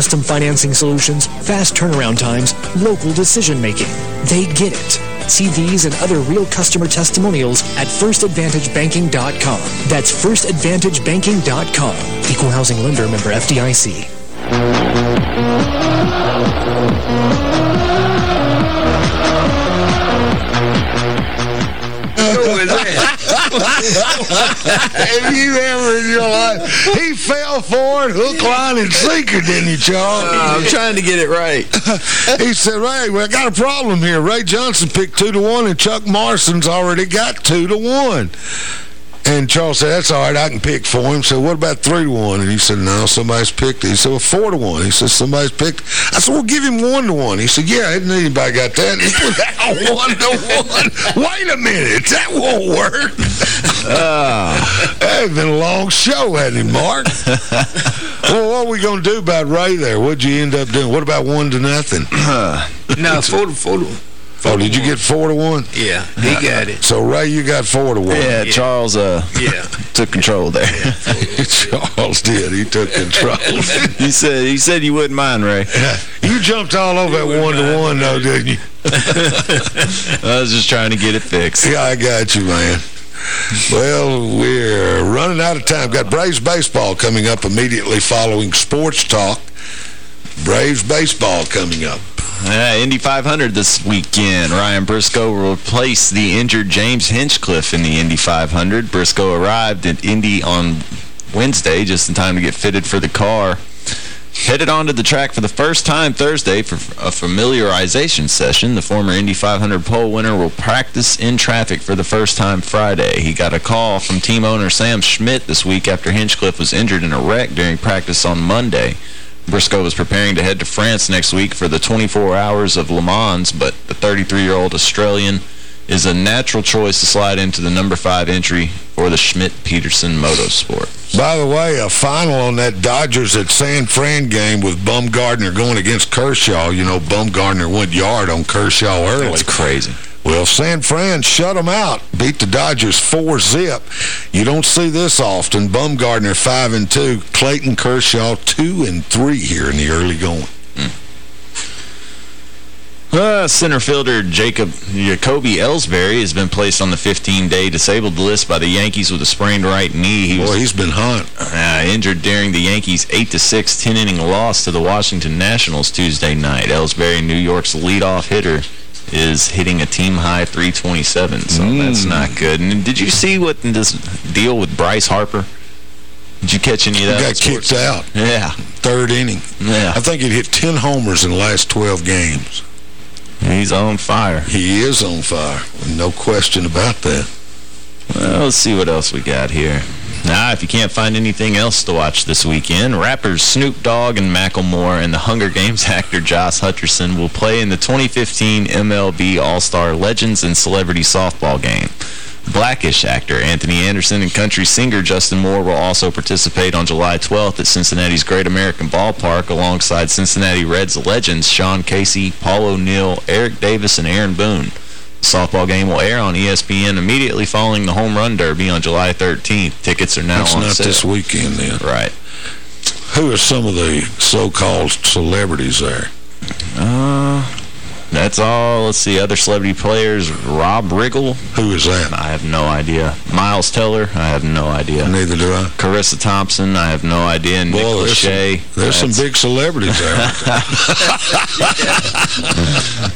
Custom financing solutions, fast turnaround times, local decision making. They get it. See these and other real customer testimonials at firstadvantagebanking.com. That's firstadvantagebanking.com. Equal housing lender member FDIC. Have you ever in your life? He fell for it, hook, line, and sinker, didn't you, Charles? Uh, I'm trying to get it right. he said, Ray, well, I got a problem here. Ray Johnson picked two to one, and Chuck Morrison's already got two to one. And Charles said, that's all right, I can pick for him. So what about three to one? And he said, no, somebody's picked it. He said, well, four to one. He said, somebody's picked it. I said, well, give him one to one. He said, yeah, isn't anybody got that? He put that one to one. Wait a minute, that won't work. Ah. That's been a long show, hasn't it, Mark? well, what are we going to do about Ray there? What'd you end up doing? What about one to nothing? no, four to four to Oh, did you get four to one? Yeah, he got it. So, Ray, you got four to one. Yeah, Charles uh, Yeah. took control there. Charles did. He took control. he said he said you wouldn't mind, Ray. you jumped all over that one to one, though, didn't you? I was just trying to get it fixed. Yeah, I got you, man. Well, we're running out of time. Got Braves baseball coming up immediately following Sports Talk. Braves baseball coming up. Yeah, Indy 500 this weekend. Ryan Briscoe will replace the injured James Hinchcliffe in the Indy 500. Briscoe arrived at Indy on Wednesday just in time to get fitted for the car. Headed onto the track for the first time Thursday for a familiarization session. The former Indy 500 pole winner will practice in traffic for the first time Friday. He got a call from team owner Sam Schmidt this week after Hinchcliffe was injured in a wreck during practice on Monday. Briscoe is preparing to head to France next week for the 24 hours of Le Mans, but the 33-year-old Australian is a natural choice to slide into the number five entry for the Schmidt-Peterson Motorsport. By the way, a final on that Dodgers at San Fran game with Bumgarner going against Kershaw. You know, Bumgarner went yard on Kershaw early. That's crazy. Well, San Fran shut them out, beat the Dodgers 4-zip. You don't see this often. Bumgarner 5 and 2, Clayton Kershaw 2 and 3 here in the early going. Uh, center fielder Jacob Jacoby Ellsbury has been placed on the 15-day disabled list by the Yankees with a sprained right knee. He Boy, he's been hot. Uh, injured during the Yankees' 8-6 10-inning loss to the Washington Nationals Tuesday night. Ellsbury, New York's leadoff hitter, is hitting a team-high 327, so mm. that's not good. And did you see what in this deal with Bryce Harper? Did you catch any of that? He got kicked out. Yeah. Third inning. Yeah. I think he hit 10 homers in the last 12 games. He's on fire. He is on fire. No question about that. Well, let's see what else we got here. Now, if you can't find anything else to watch this weekend, rappers Snoop Dogg and Macklemore and the Hunger Games actor Josh Hutcherson will play in the 2015 MLB All-Star Legends and Celebrity Softball game. Blackish actor Anthony Anderson and country singer Justin Moore will also participate on July 12th at Cincinnati's Great American Ballpark alongside Cincinnati Reds legends Sean Casey, Paul O'Neill, Eric Davis, and Aaron Boone. Softball game will air on ESPN immediately following the Home Run Derby on July 13th. Tickets are now That's on not sale. this weekend, then. Right. Who are some of the so-called celebrities there? Uh, that's all. Let's see. Other celebrity players. Rob Riggle. Who is that? I have no idea. Miles Teller. I have no idea. Neither do I. Charissa Thompson. I have no idea. Nick Boy, there's Lachey. Some, there's some big celebrities there.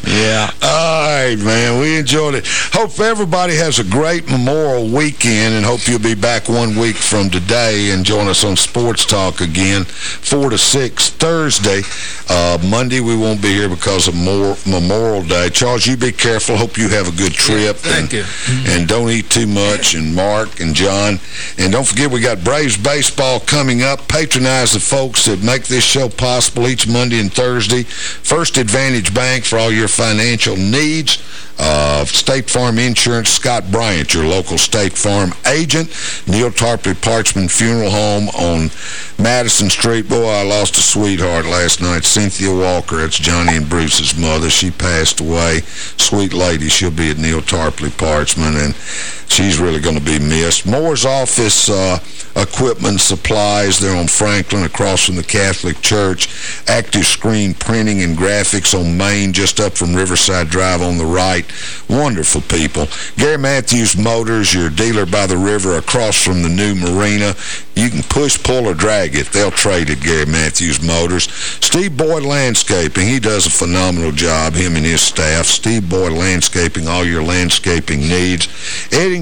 yeah. All right, man. We enjoyed it. Hope everybody has a great Memorial weekend and hope you'll be back one week from today and join us on Sports Talk again, 4 to 6 Thursday. Uh, Monday we won't be here because of more Memorial Moral day. Charles, you be careful. Hope you have a good trip. Yeah, thank and, you. And don't eat too much. And Mark and John. And don't forget we got Braves baseball coming up. Patronize the folks that make this show possible each Monday and Thursday. First Advantage Bank for all your financial needs. Uh, State Farm Insurance, Scott Bryant, your local State Farm agent. Neal Tarpley Parchman Funeral Home on Madison Street. Boy, I lost a sweetheart last night. Cynthia Walker, that's Johnny and Bruce's mother. She passed away. Sweet lady. She'll be at Neal Tarpley Parchman, and she's really going to be missed. Moore's Office uh, Equipment Supplies. They're on Franklin across from the Catholic Church. Active Screen Printing and Graphics on Main, just up from Riverside Drive on the right. Wonderful people. Gary Matthews Motors, your dealer by the river across from the new marina. You can push, pull, or drag it. They'll trade at Gary Matthews Motors. Steve Boyd Landscaping, he does a phenomenal job, him and his staff. Steve Boyd Landscaping, all your landscaping needs.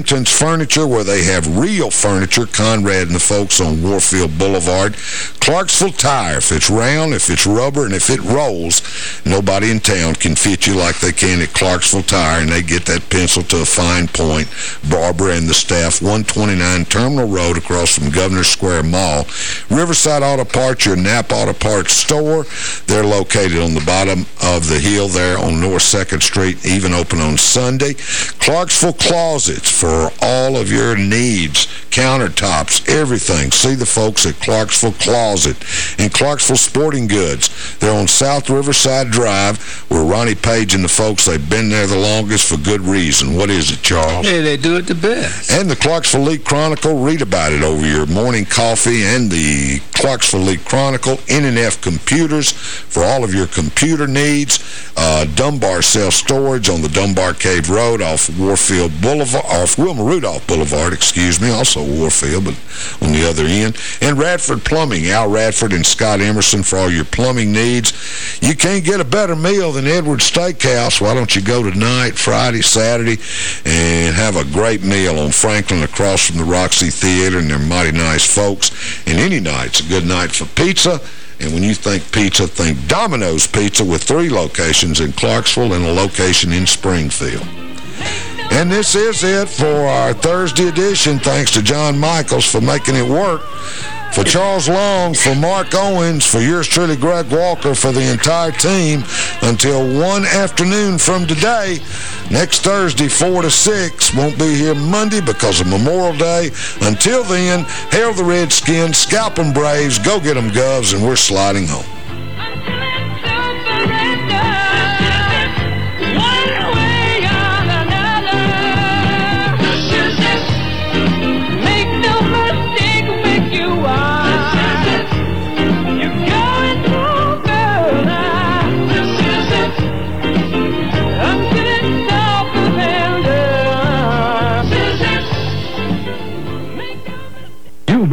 Eddington's Furniture, where they have real furniture. Conrad and the folks on Warfield Boulevard. Clarksville Tire, if it's round, if it's rubber, and if it rolls, nobody in town can fit you like they can at Clarksville Tire, and they get that pencil to a fine point. Barbara and the staff, 129 Terminal Road across from Governor Square Mall. Riverside Auto Parts, your Napa Auto Parts store. They're located on the bottom of the hill there on North 2nd Street, even open on Sunday. Clarksville Closets for all of your needs, countertops, everything. See the folks at Clarksville Closet and Clarksville Sporting Goods. They're on South Riverside Drive where Ronnie Page and the folks, they've been there the longest for good reason. What is it, Charles? Yeah, they do it the best. And the Clarksville Leaf-Chronicle, read about it over your morning coffee and the Clarksville Leaf-Chronicle, N&F Computers for all of your computer needs. Uh, Dunbar Self-Storage on the Dunbar Cave Road off Warfield Boulevard, off Wilma Rudolph Boulevard, excuse me, also Warfield, but on the other end. And Radford Plumbing, Al Radford and Scott Emerson for all your plumbing needs. You can't get a better meal than Edwards Steakhouse. Why don't you go tonight, Friday, Saturday, and have a great meal on Franklin across from the Roxy Theater, and they're mighty nice folks. And any night's a good night for pizza. And when you think pizza, think Domino's Pizza with three locations in Clarksville and a location in Springfield. And this is it for our Thursday edition. Thanks to John Michaels for making it work. For Charles Long, for Mark Owens, for yours truly, Greg Walker, for the entire team, until one afternoon from today, next Thursday, 4 to 6. Won't be here Monday because of Memorial Day. Until then, hail the Redskins, scalp 'em Braves, go get 'em Govs, and we're sliding home.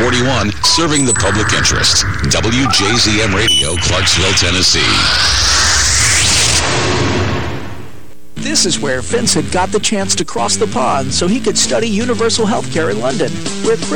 1941, serving the public interest. WJZM Radio, Clarksville, Tennessee. This is where Vincent got the chance to cross the pond so he could study universal health care in London, where Chris